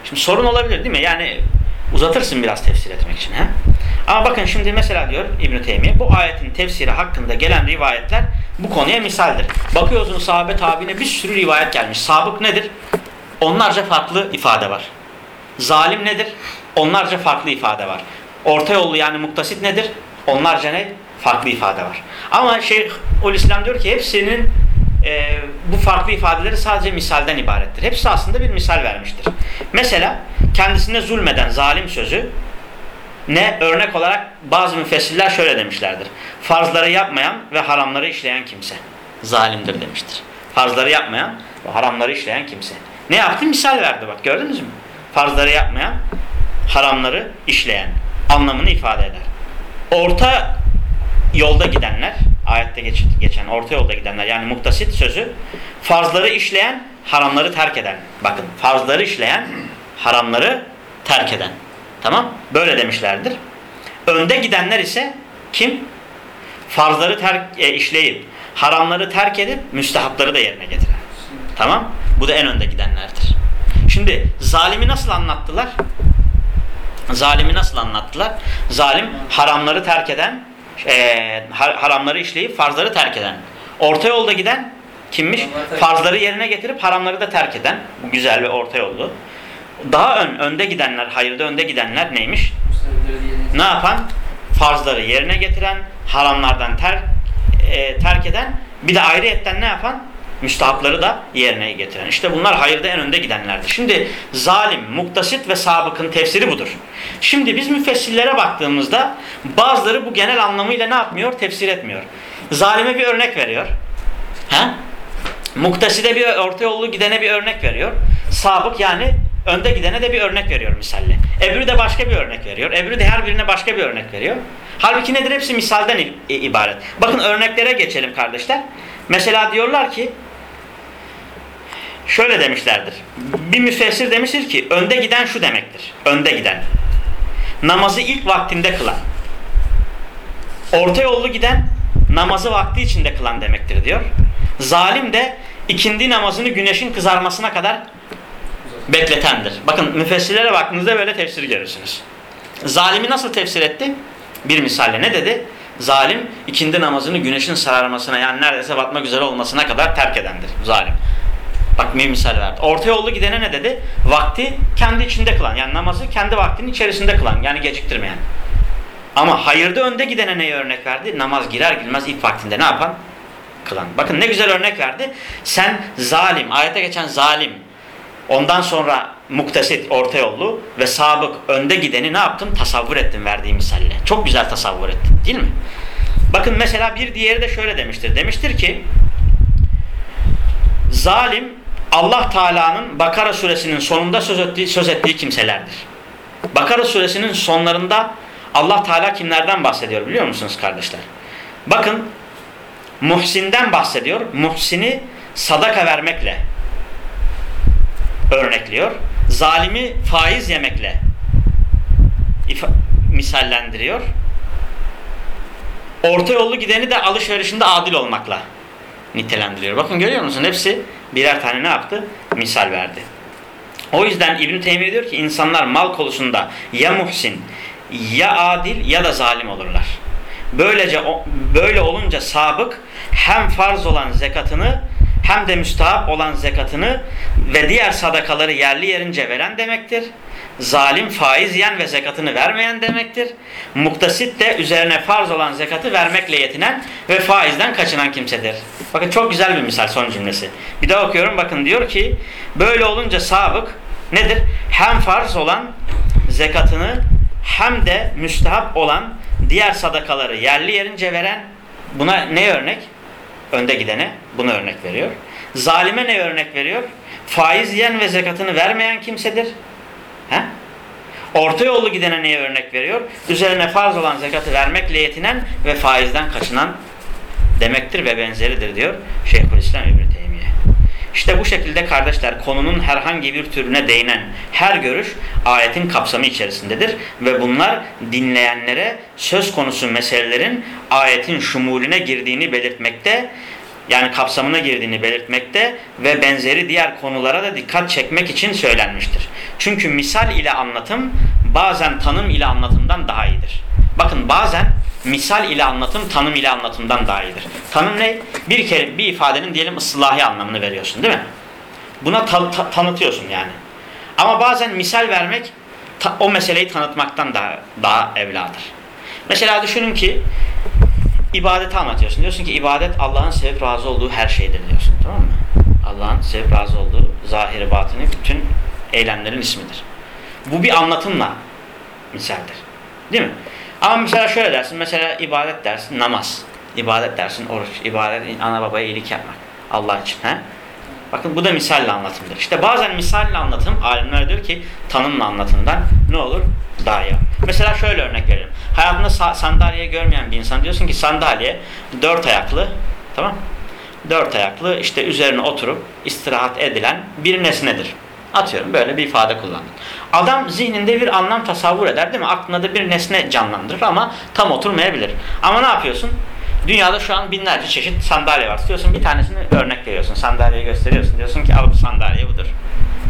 Şimdi sorun olabilir değil mi? Yani uzatırsın biraz tefsir etmek için. He? Ama bakın şimdi mesela diyor İbn-i Teymiye, bu ayetin tefsiri hakkında gelen rivayetler bu konuya misaldir. Bakıyorsun sahabe tabiine bir sürü rivayet gelmiş. Sabık nedir? Onlarca farklı ifade var. Zalim nedir? Onlarca farklı ifade var. Orta yollu yani muktasit nedir? Onlarca ne? Farklı ifade var. Ama Şeyh İslam diyor ki hepsinin e, bu farklı ifadeleri sadece misalden ibarettir. Hepsi aslında bir misal vermiştir. Mesela kendisine zulmeden zalim sözü ne örnek olarak bazı müfessirler şöyle demişlerdir. Farzları yapmayan ve haramları işleyen kimse zalimdir demiştir. Farzları yapmayan ve haramları işleyen kimse. Ne yaptı? Misal verdi bak gördünüz mü? Farzları yapmayan, haramları işleyen anlamını ifade eder. Orta yolda gidenler, ayette geç, geçen orta yolda gidenler yani muktasit sözü farzları işleyen, haramları terk eden. Bakın farzları işleyen, haramları terk eden. Tamam? Böyle demişlerdir. Önde gidenler ise kim? Farzları terk, e, işleyip, haramları terk edip, müstehapları da yerine getiren. Tamam? Bu da en önde gidenlerdir. Şimdi zalimi nasıl anlattılar? Zalimi nasıl anlattılar? Zalim haramları terk eden, e, haramları işleyip farzları terk eden. Orta yolda giden kimmiş? Farzları yerine getirip haramları da terk eden. Bu güzel ve orta yollu. Daha ön, önde gidenler, hayırda önde gidenler neymiş? Ne yapan? Farzları yerine getiren, haramlardan ter, e, terk eden, bir de ayrıyetten ne yapan? Müstahapları da yerine getiren. İşte bunlar hayırda en önde gidenlerdir. Şimdi zalim, muktasit ve sabıkın tefsiri budur. Şimdi biz müfessirlere baktığımızda bazıları bu genel anlamıyla ne yapmıyor? Tefsir etmiyor. Zalime bir örnek veriyor. He? Muktaside bir orta yollu gidene bir örnek veriyor. Sabık yani önde gidene de bir örnek veriyor misalle. Ebru de başka bir örnek veriyor. Ebru de her birine başka bir örnek veriyor. Halbuki nedir? Hepsi misalden ibaret. Bakın örneklere geçelim kardeşler. Mesela diyorlar ki şöyle demişlerdir. Bir müfessir demiştir ki önde giden şu demektir. Önde giden. Namazı ilk vaktinde kılan. Orta yollu giden namazı vakti içinde kılan demektir diyor. Zalim de ikindi namazını güneşin kızarmasına kadar bekletendir. Bakın müfessirlere baktığınızda böyle tefsir görürsünüz. Zalimi nasıl tefsir etti? Bir misalle ne dedi? Zalim ikindi namazını güneşin sararmasına yani neredeyse batmak üzere olmasına kadar terk edendir. Zalim. Bak bir misal verdi. Orta yollu gidene ne dedi? Vakti kendi içinde kılan. Yani namazı kendi vaktinin içerisinde kılan. Yani geciktirmeyen. Ama hayırda önde gidene neye örnek verdi? Namaz girer girmez ilk vaktinde ne yapan? Kılan. Bakın ne güzel örnek verdi. Sen zalim, ayete geçen zalim, ondan sonra muktesit, orta yollu ve sabık önde gideni ne yaptın? Tasavvur ettin verdiği misalle. Çok güzel tasavvur ettin değil mi? Bakın mesela bir diğeri de şöyle demiştir. Demiştir ki zalim Allah Teala'nın Bakara suresinin sonunda söz ettiği, söz ettiği kimselerdir. Bakara suresinin sonlarında Allah Teala kimlerden bahsediyor biliyor musunuz kardeşler? Bakın Muhsin'den bahsediyor. Muhsin'i sadaka vermekle örnekliyor. Zalimi faiz yemekle misallendiriyor. Orta yollu gideni de alışverişinde adil olmakla nitelendiriyor. Bakın görüyor musun? Hepsi birer tane ne yaptı? Misal verdi. O yüzden İbn Teymiye diyor ki insanlar mal konusunda ya muhsin ya adil ya da zalim olurlar. Böylece böyle olunca sabık hem farz olan zekatını hem de müstahap olan zekatını ve diğer sadakaları yerli yerince veren demektir. Zalim faiz yiyen ve zekatını vermeyen demektir. Muktasit de üzerine farz olan zekatı vermekle yetinen ve faizden kaçınan kimsedir. Bakın çok güzel bir misal son cümlesi. Bir daha okuyorum bakın diyor ki böyle olunca sabık nedir? Hem farz olan zekatını hem de müstehap olan diğer sadakaları yerli yerince veren buna ne örnek? Önde gidene bunu örnek veriyor. Zalime ne örnek veriyor? Faiz yiyen ve zekatını vermeyen kimsedir. He? Orta yollu gidene neye örnek veriyor? Üzerine farz olan zekatı vermekle yetinen ve faizden kaçınan demektir ve benzeridir diyor Şeyhülislam İbn. İşte bu şekilde kardeşler konunun herhangi bir türüne değinen her görüş ayetin kapsamı içerisindedir ve bunlar dinleyenlere söz konusu meselelerin ayetin şumulüne girdiğini belirtmekte yani kapsamına girdiğini belirtmekte ve benzeri diğer konulara da dikkat çekmek için söylenmiştir. Çünkü misal ile anlatım bazen tanım ile anlatımdan daha iyidir. Bakın bazen misal ile anlatım tanım ile anlatımdan daha iyidir. Tanım ne? Bir kere bir ifadenin diyelim ıslahi anlamını veriyorsun değil mi? Buna ta- ta- tanıtıyorsun yani. Ama bazen misal vermek o meseleyi tanıtmaktan daha daha evladır. Mesela düşünün ki ibadeti anlatıyorsun. Diyorsun ki ibadet Allah'ın sevip razı olduğu her şeydir diyorsun. Tamam mı? Allah'ın sevip razı olduğu zahiri batını bütün eylemlerin ismidir. Bu bir anlatımla misaldir. Değil mi? Ama mesela şöyle dersin. Mesela ibadet dersin namaz. İbadet dersin oruç. İbadet ana babaya iyilik yapmak. Allah için. He? Bakın bu da misalle anlatımdır. İşte bazen misalle anlatım alimler diyor ki tanımla anlatımdan ne olur? Daha iyi. Mesela şöyle örnek verelim. Hayatında sa- sandalye görmeyen bir insan diyorsun ki sandalye dört ayaklı tamam Dört ayaklı işte üzerine oturup istirahat edilen bir nesnedir. Atıyorum böyle bir ifade kullandım. Adam zihninde bir anlam tasavvur eder değil mi? Aklında da bir nesne canlandırır ama tam oturmayabilir. Ama ne yapıyorsun? Dünyada şu an binlerce çeşit sandalye var. Diyorsun bir tanesini örnek veriyorsun. Sandalyeyi gösteriyorsun. Diyorsun ki al bu sandalye budur.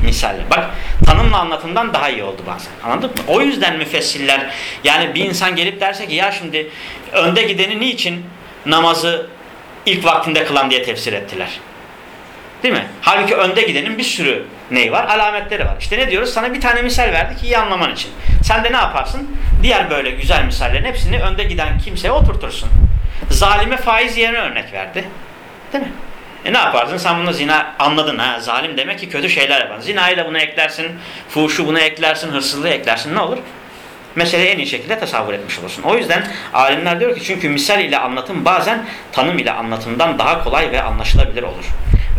Misalle. Bak tanımla anlatımdan daha iyi oldu bazen. Anladın mı? O yüzden müfessirler yani bir insan gelip derse ki ya şimdi önde gideni niçin namazı ilk vaktinde kılan diye tefsir ettiler. Değil mi? Halbuki önde gidenin bir sürü neyi var? Alametleri var. İşte ne diyoruz? Sana bir tane misal verdik iyi anlaman için. Sen de ne yaparsın? Diğer böyle güzel misallerin hepsini önde giden kimseye oturtursun. Zalime faiz yerine örnek verdi. Değil mi? E ne yaparsın? Sen bunu zina anladın ha. Zalim demek ki kötü şeyler yapan. Zinayı da buna eklersin. Fuhuşu buna eklersin. Hırsızlığı eklersin. Ne olur? Meseleyi en iyi şekilde tasavvur etmiş olursun. O yüzden alimler diyor ki çünkü misal ile anlatım bazen tanım ile anlatımdan daha kolay ve anlaşılabilir olur.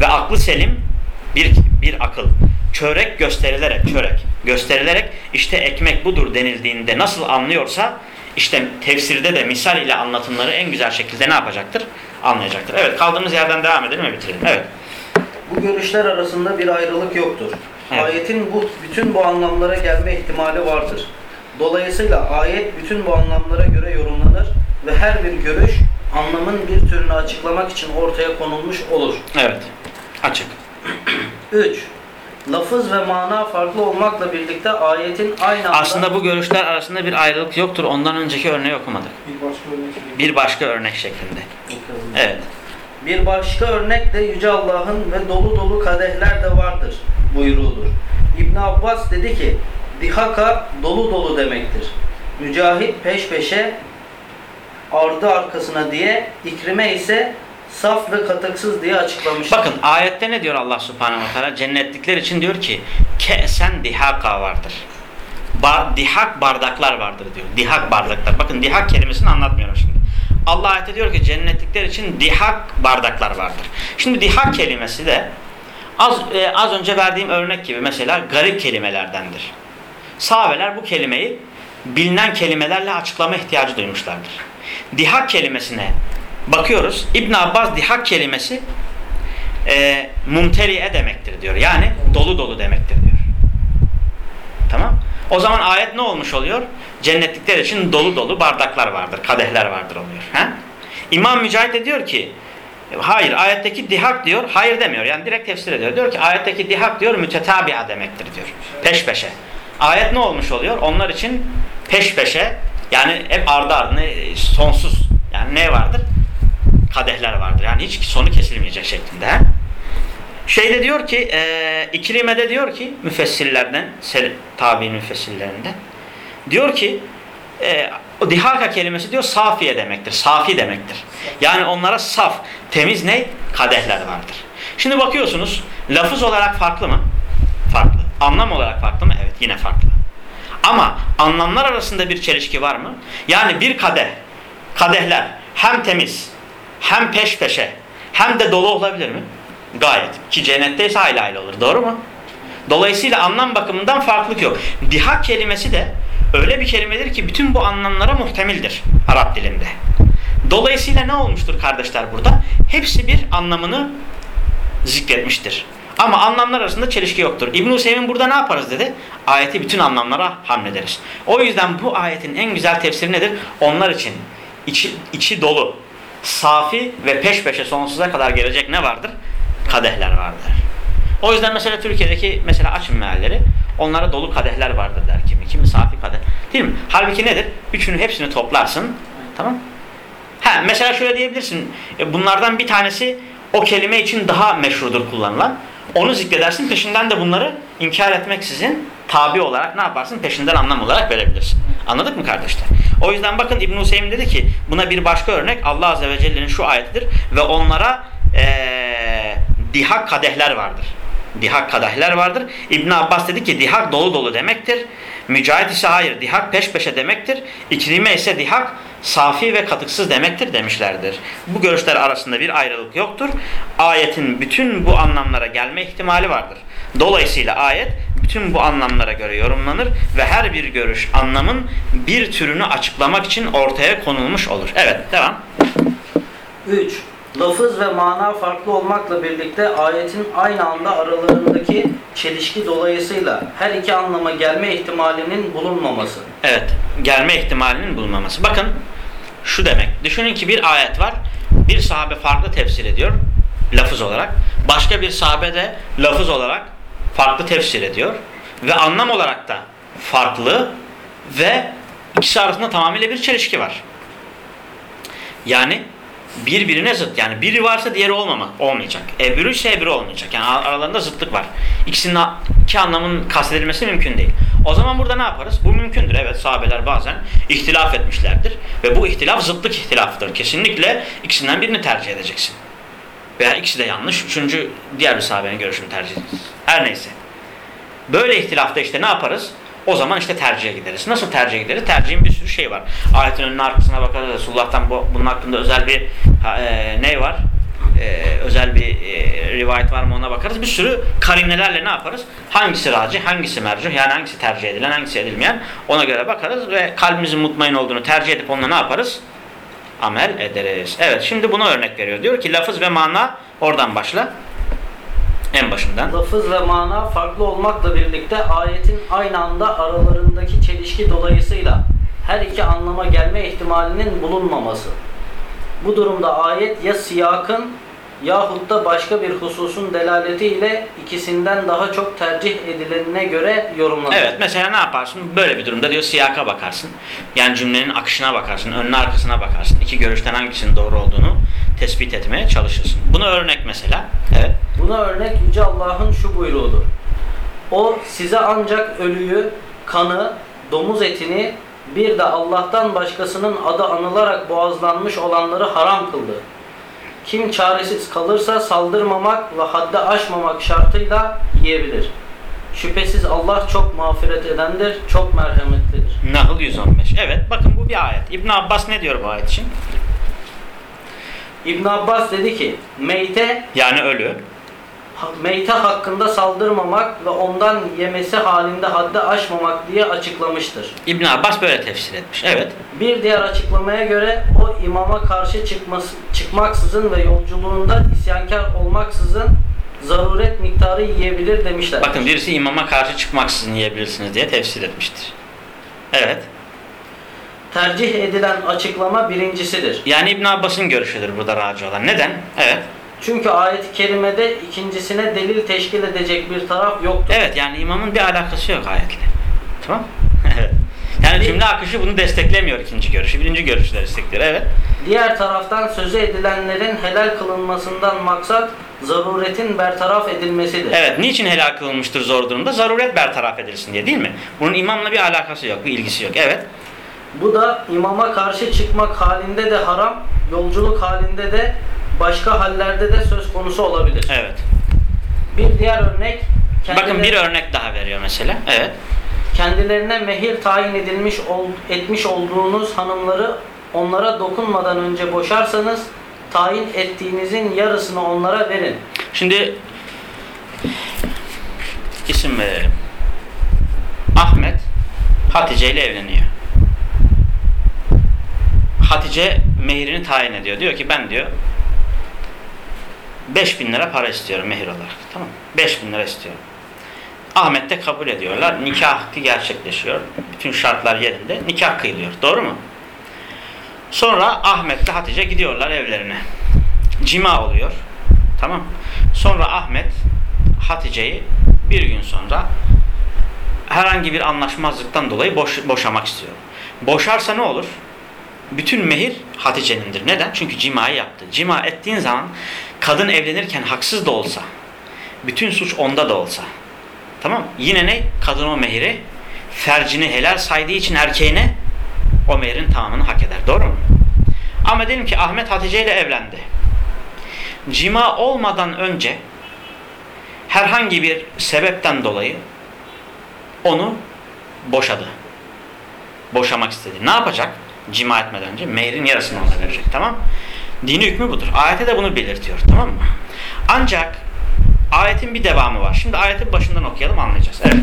Ve aklı selim bir, bir akıl çörek gösterilerek çörek gösterilerek işte ekmek budur denildiğinde nasıl anlıyorsa işte tefsirde de misal ile anlatımları en güzel şekilde ne yapacaktır? Anlayacaktır. Evet kaldığımız yerden devam edelim mi bitirelim? Evet. Bu görüşler arasında bir ayrılık yoktur. Evet. Ayetin bu bütün bu anlamlara gelme ihtimali vardır. Dolayısıyla ayet bütün bu anlamlara göre yorumlanır ve her bir görüş anlamın bir türünü açıklamak için ortaya konulmuş olur. Evet. Açık. 3. lafız ve mana farklı olmakla birlikte ayetin aynı anda Aslında bu görüşler arasında bir ayrılık yoktur. Ondan önceki örneği okumadık. Bir başka örnek vereyim. Bir başka örnek şeklinde. Evet. Bir başka örnek de Yüce Allah'ın ve dolu dolu kadehler de vardır buyruğudur. İbn Abbas dedi ki, dihaka dolu dolu demektir. Mücahit peş peşe, ardı arkasına diye, İkrime ise saf ve katıksız diye açıklamıştır. Bakın ayette ne diyor Allah subhanehu ve teala? Cennetlikler için diyor ki kesen dihaka vardır. Ba dihak bardaklar vardır diyor. Dihak bardaklar. Bakın dihak kelimesini anlatmıyorum şimdi. Allah ayette diyor ki cennetlikler için dihak bardaklar vardır. Şimdi dihak kelimesi de az, e, az önce verdiğim örnek gibi mesela garip kelimelerdendir. Sahabeler bu kelimeyi bilinen kelimelerle açıklama ihtiyacı duymuşlardır. Dihak kelimesine bakıyoruz. İbn Abbas dihak kelimesi e, mumteriye demektir diyor. Yani dolu dolu demektir diyor. Tamam. O zaman ayet ne olmuş oluyor? Cennetlikler için dolu dolu bardaklar vardır, kadehler vardır oluyor. He? İmam Mücahit de diyor ki hayır ayetteki dihak diyor hayır demiyor. Yani direkt tefsir ediyor. Diyor ki ayetteki dihak diyor mütetabia demektir diyor. Peş peşe. Ayet ne olmuş oluyor? Onlar için peş peşe yani hep ardı ardına e, sonsuz yani ne vardır? Kadehler vardır. Yani hiç sonu kesilmeyecek şeklinde. Şeyde diyor ki, e, İkrime'de diyor ki müfessirlerden, tabi müfessirlerinden diyor ki e, o dihaka kelimesi diyor safiye demektir. Safi demektir. Yani onlara saf, temiz ne? Kadehler vardır. Şimdi bakıyorsunuz lafız olarak farklı mı? Farklı. Anlam olarak farklı mı? Evet yine farklı. Ama anlamlar arasında bir çelişki var mı? Yani bir kadeh, kadehler hem temiz, hem peş peşe, hem de dolu olabilir mi? Gayet. Ki cennetteyse hayli hayli olur. Doğru mu? Dolayısıyla anlam bakımından farklılık yok. Dihak kelimesi de öyle bir kelimedir ki bütün bu anlamlara muhtemildir Arap dilinde. Dolayısıyla ne olmuştur kardeşler burada? Hepsi bir anlamını zikretmiştir. Ama anlamlar arasında çelişki yoktur. İbn-i Hüseyin burada ne yaparız dedi? Ayeti bütün anlamlara hamlederiz. O yüzden bu ayetin en güzel tefsiri nedir? Onlar için içi, içi dolu, safi ve peş peşe sonsuza kadar gelecek ne vardır? Kadehler vardır. O yüzden mesela Türkiye'deki mesela açın mealleri onlara dolu kadehler vardır der kimi. Kimi safi kadeh. Değil mi? Halbuki nedir? Üçünü hepsini toplarsın. Tamam Ha, mesela şöyle diyebilirsin. e, Bunlardan bir tanesi o kelime için daha meşrudur kullanılan. Onu zikredersin peşinden de bunları inkar etmeksizin tabi olarak ne yaparsın? Peşinden anlam olarak verebilirsin. Anladık mı kardeşler? O yüzden bakın İbn Hüseyin dedi ki buna bir başka örnek Allah Azze ve Celle'nin şu ayetidir ve onlara eee dihak kadehler vardır. Dihak kadehler vardır. İbn Abbas dedi ki dihak dolu dolu demektir. Mücahit ise hayır dihak peş peşe demektir. İkrime ise dihak safi ve katıksız demektir demişlerdir. Bu görüşler arasında bir ayrılık yoktur. Ayetin bütün bu anlamlara gelme ihtimali vardır. Dolayısıyla ayet bütün bu anlamlara göre yorumlanır ve her bir görüş anlamın bir türünü açıklamak için ortaya konulmuş olur. Evet devam. 3. Lafız ve mana farklı olmakla birlikte ayetin aynı anda aralarındaki çelişki dolayısıyla her iki anlama gelme ihtimalinin bulunmaması. Evet, gelme ihtimalinin bulunmaması. Bakın şu demek. Düşünün ki bir ayet var. Bir sahabe farklı tefsir ediyor lafız olarak. Başka bir sahabe de lafız olarak farklı tefsir ediyor. Ve anlam olarak da farklı ve ikisi arasında tamamıyla bir çelişki var. Yani birbirine zıt. Yani biri varsa diğeri olmama, olmayacak. Öbürü ise öbürü olmayacak. Yani aralarında zıtlık var. İkisinin iki anlamın kastedilmesi mümkün değil. O zaman burada ne yaparız? Bu mümkündür. Evet sahabeler bazen ihtilaf etmişlerdir. Ve bu ihtilaf zıtlık ihtilafıdır. Kesinlikle ikisinden birini tercih edeceksin. Veya ikisi de yanlış. Üçüncü diğer bir sahabenin görüşünü tercih edeceksin. Her neyse. Böyle ihtilafta işte ne yaparız? O zaman işte tercihe gideriz. Nasıl tercihe gideriz? Tercihin bir sürü şey var. Ayetin önüne arkasına bakarız. Resulullah'tan bu, bunun hakkında özel bir e, ne var? E, özel bir e, rivayet var mı ona bakarız. Bir sürü karinelerle ne yaparız? Hangisi racih, hangisi mercuh, yani hangisi tercih edilen, hangisi edilmeyen ona göre bakarız ve kalbimizin mutmain olduğunu tercih edip onunla ne yaparız? Amel ederiz. Evet şimdi buna örnek veriyor. Diyor ki lafız ve mana oradan başla. En başından. Lafız ve mana farklı olmakla birlikte ayetin aynı anda aralarındaki çelişki dolayısıyla her iki anlama gelme ihtimalinin bulunmaması. Bu durumda ayet ya siyakın yahut da başka bir hususun delaletiyle ikisinden daha çok tercih edilenine göre yorumlanır. Evet mesela ne yaparsın? Böyle bir durumda diyor siyaka bakarsın. Yani cümlenin akışına bakarsın, önüne arkasına bakarsın. İki görüşten hangisinin doğru olduğunu tespit etmeye çalışırsın. Buna örnek mesela. Evet. Buna örnek Yüce Allah'ın şu buyruğudur. O size ancak ölüyü, kanı, domuz etini bir de Allah'tan başkasının adı anılarak boğazlanmış olanları haram kıldı. Kim çaresiz kalırsa saldırmamak ve haddi aşmamak şartıyla yiyebilir. Şüphesiz Allah çok mağfiret edendir, çok merhametlidir. Nahl 115. Evet bakın bu bir ayet. İbn Abbas ne diyor bu ayet için? İbn Abbas dedi ki, meyte Yani ölü. Meyte hakkında saldırmamak ve ondan yemesi halinde haddi aşmamak diye açıklamıştır. İbn Abbas böyle tefsir etmiş. Evet. Bir diğer açıklamaya göre o imama karşı çıkması, çıkmaksızın ve yolculuğunda isyankar olmaksızın zaruret miktarı yiyebilir demişler. Bakın birisi imama karşı çıkmaksızın yiyebilirsiniz diye tefsir etmiştir. Evet. Tercih edilen açıklama birincisidir. Yani İbn Abbas'ın görüşüdür burada raci olan. Neden? Evet. Çünkü ayet-i kerimede ikincisine delil teşkil edecek bir taraf yoktur. Evet yani imamın bir alakası yok ayetle. Tamam? Yani cümle akışı bunu desteklemiyor ikinci görüşü. Birinci görüşü de destekliyor. Evet. Diğer taraftan sözü edilenlerin helal kılınmasından maksat zaruretin bertaraf edilmesidir. Evet. Niçin helal kılınmıştır zor durumda? Zaruret bertaraf edilsin diye değil mi? Bunun imamla bir alakası yok, bir ilgisi yok. Evet. Bu da imama karşı çıkmak halinde de haram, yolculuk halinde de başka hallerde de söz konusu olabilir. Evet. Bir diğer örnek Bakın bir örnek daha veriyor mesela. Evet. kendilerine mehir tayin edilmiş ol- etmiş olduğunuz hanımları onlara dokunmadan önce boşarsanız tayin ettiğinizin yarısını onlara verin. Şimdi isim verelim. Ahmet Hatice ile evleniyor. Hatice mehirini tayin ediyor. Diyor ki ben diyor 5000 lira para istiyorum mehir olarak. Tamam mı? 5000 lira istiyorum. Ahmet de kabul ediyorlar. Nikah hakkı gerçekleşiyor. Bütün şartlar yerinde. Nikah kıyılıyor. Doğru mu? Sonra Ahmet ile Hatice gidiyorlar evlerine. Cima oluyor. Tamam. Sonra Ahmet Hatice'yi bir gün sonra herhangi bir anlaşmazlıktan dolayı boş, boşamak istiyor. Boşarsa ne olur? Bütün mehir Hatice'nindir. Neden? Çünkü cimayı yaptı. Cima ettiğin zaman kadın evlenirken haksız da olsa, bütün suç onda da olsa. Tamam? Yine ne? Kadın o mehiri fercini helal saydığı için erkeğine o mehirin tamamını hak eder. Doğru mu? Ama diyelim ki Ahmet Hatice ile evlendi. Cima olmadan önce herhangi bir sebepten dolayı onu boşadı. Boşamak istedi. Ne yapacak? Cima etmeden önce mehrin yarısını ona verecek. Tamam Dini hükmü budur. Ayete de bunu belirtiyor. Tamam mı? Ancak ayetin bir devamı var. Şimdi ayetin başından okuyalım anlayacağız. Evet.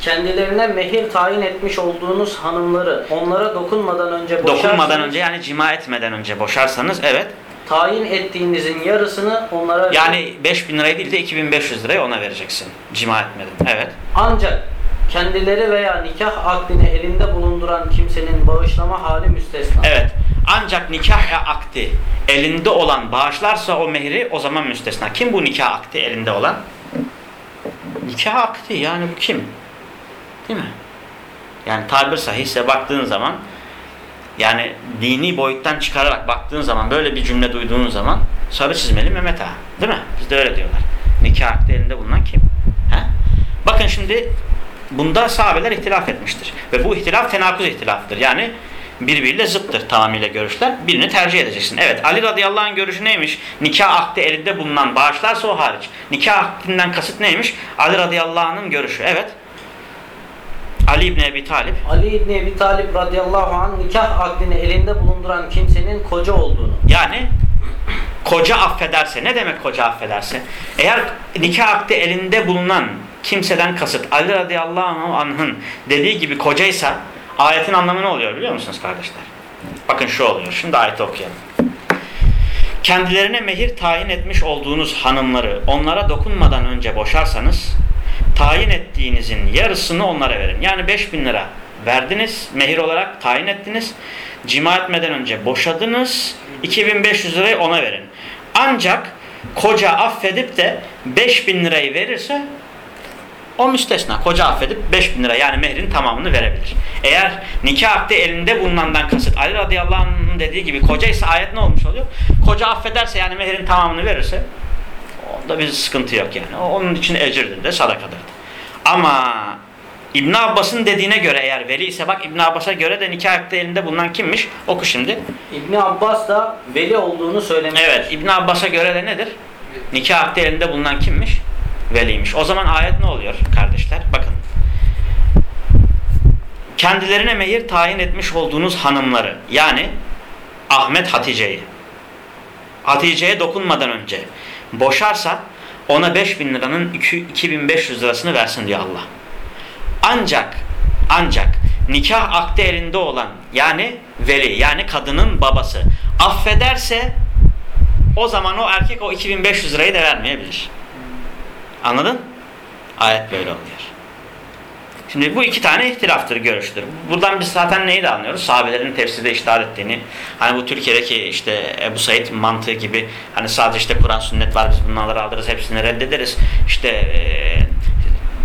Kendilerine mehir tayin etmiş olduğunuz hanımları onlara dokunmadan önce boşarsanız Dokunmadan önce yani cima etmeden önce boşarsanız evet. tayin ettiğinizin yarısını onlara. Yani 5000 lirayı değil de 2500 lirayı ona vereceksin. Cima etmeden. Evet. Ancak kendileri veya nikah akdini elinde bulunduran kimsenin bağışlama hali müstesna. Evet. Ancak nikah akdi elinde olan bağışlarsa o mehri o zaman müstesna. Kim bu nikah akdi elinde olan? Nikah akdi yani bu kim? Değil mi? Yani tabir sahihse baktığın zaman yani dini boyuttan çıkararak baktığın zaman böyle bir cümle duyduğun zaman sarı çizmeli Mehmet Ağa. Değil mi? Bizde öyle diyorlar. Nikah akdi elinde bulunan kim? He? Bakın şimdi bunda sahabeler ihtilaf etmiştir. Ve bu ihtilaf tenakuz ihtilafıdır. Yani birbiriyle zıttır tamamıyla görüşler. Birini tercih edeceksin. Evet Ali radıyallahu anh görüşü neymiş? Nikah akdi elinde bulunan bağışlarsa o hariç. Nikah akdinden kasıt neymiş? Ali radıyallahu anh'ın görüşü. Evet. Ali İbni Ebi Talip Ali İbni Ebi Talib radıyallahu anh nikah akdini elinde bulunduran kimsenin koca olduğunu. Yani koca affederse ne demek koca affederse? Eğer nikah akdi elinde bulunan kimseden kasıt Ali radıyallahu anh'ın dediği gibi kocaysa ayetin anlamı ne oluyor biliyor musunuz kardeşler? Bakın şu oluyor. Şimdi ayeti okuyalım. Kendilerine mehir tayin etmiş olduğunuz hanımları onlara dokunmadan önce boşarsanız tayin ettiğinizin yarısını onlara verin. Yani 5000 lira verdiniz, mehir olarak tayin ettiniz. Cima etmeden önce boşadınız, 2500 lirayı ona verin. Ancak koca affedip de 5000 lirayı verirse o müstesna. Koca affedip 5000 lira yani mehrin tamamını verebilir. Eğer nikah akdi elinde bulunandan kasıt Ali radıyallahu anh'ın dediği gibi koca ise ayet ne olmuş oluyor? Koca affederse yani mehrin tamamını verirse onda bir sıkıntı yok yani. Onun için ecirdir de sadakadır. da. Ama İbn Abbas'ın dediğine göre eğer veli ise bak İbn Abbas'a göre de nikah akdi elinde bulunan kimmiş? Oku şimdi. İbn Abbas da veli olduğunu söylemiş. Evet İbn Abbas'a göre de nedir? Nikah akdi elinde bulunan kimmiş? Veliymiş. O zaman ayet ne oluyor kardeşler? Bakın. Kendilerine mehir tayin etmiş olduğunuz hanımları yani Ahmet Hatice'yi Hatice'ye dokunmadan önce boşarsa ona 5000 liranın iki- 2500 lirasını versin diyor Allah. Ancak ancak nikah akdi elinde olan yani veli yani kadının babası affederse o zaman o erkek o 2500 lirayı da vermeyebilir. Anladın? Ayet böyle oluyor. Şimdi bu iki tane ihtilaftır, görüştür. Buradan biz zaten neyi de anlıyoruz? Sahabelerin tefsirde iştahat ettiğini. Hani bu Türkiye'deki işte Ebu Said mantığı gibi hani sadece işte Kur'an sünnet var biz bunları alırız hepsini reddederiz. İşte eee,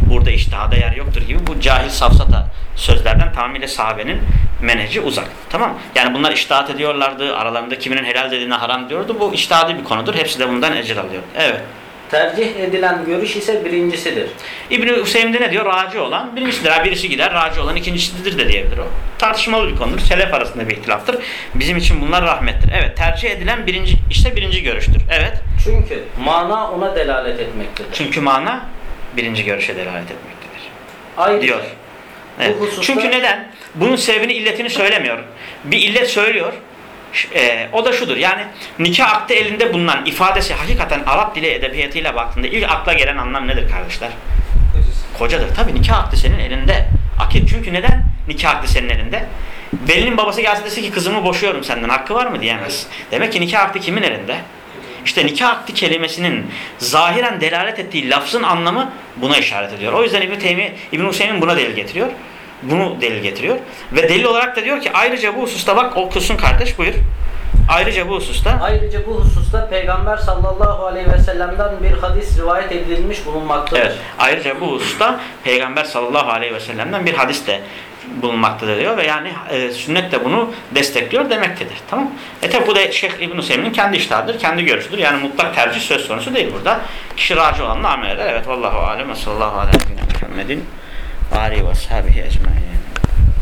burada iştihada yer yoktur gibi bu cahil safsata sözlerden tamamıyla sahabenin meneci uzak. Tamam? Yani bunlar iştihat ediyorlardı. Aralarında kiminin helal dediğine haram diyordu. Bu iştihadi bir konudur. Hepsi de bundan ecir alıyor. Evet. Tercih edilen görüş ise birincisidir. İbn-i Hüseyin'de ne diyor? Raci olan birincisidir. Ha, birisi gider, raci olan ikincisidir de diyebilir o. Tartışmalı bir konudur. Selef arasında bir ihtilaftır. Bizim için bunlar rahmettir. Evet, tercih edilen birinci, işte birinci görüştür. Evet. Çünkü mana ona delalet etmektedir. Çünkü mana birinci görüşe delalet etmektedir. Ayrıca Diyor. Evet. Hususta- Çünkü neden? Bunun sebebini, illetini söylemiyor. Bir illet söylüyor. E, o da şudur. Yani nikah akdi elinde bulunan ifadesi hakikaten Arap dili edebiyatıyla baktığında ilk akla gelen anlam nedir kardeşler? Kocadır. Tabii nikah akdi senin elinde. Akit. Çünkü neden nikah akdi senin elinde? Velinin babası gelse dese ki kızımı boşuyorum senden. Hakkı var mı diyemez. Demek ki nikah akdi kimin elinde? İşte nikah akdi kelimesinin zahiren delalet ettiği lafzın anlamı buna işaret ediyor. O yüzden İbn Teymi İbn Hüseyin buna delil getiriyor. Bunu delil getiriyor ve delil olarak da diyor ki ayrıca bu hususta bak okusun kardeş buyur. Ayrıca bu hususta Ayrıca bu hususta Peygamber sallallahu aleyhi ve sellem'den bir hadis rivayet edilmiş bulunmaktadır. Evet. Ayrıca bu hususta Peygamber sallallahu aleyhi ve sellem'den bir hadis de bulunmaktadır diyor ve yani e, sünnet de bunu destekliyor demektedir. Tamam E tabi bu da Şeyh İbn Hüseyin'in kendi iştihadidir, kendi görüşüdür. Yani mutlak tercih söz konusu değil burada. Kişi raci olanla amel eder. Evet vallahu alem ve sallallahu aleyhi ve ve alihi ve sahibihi ecmaîn.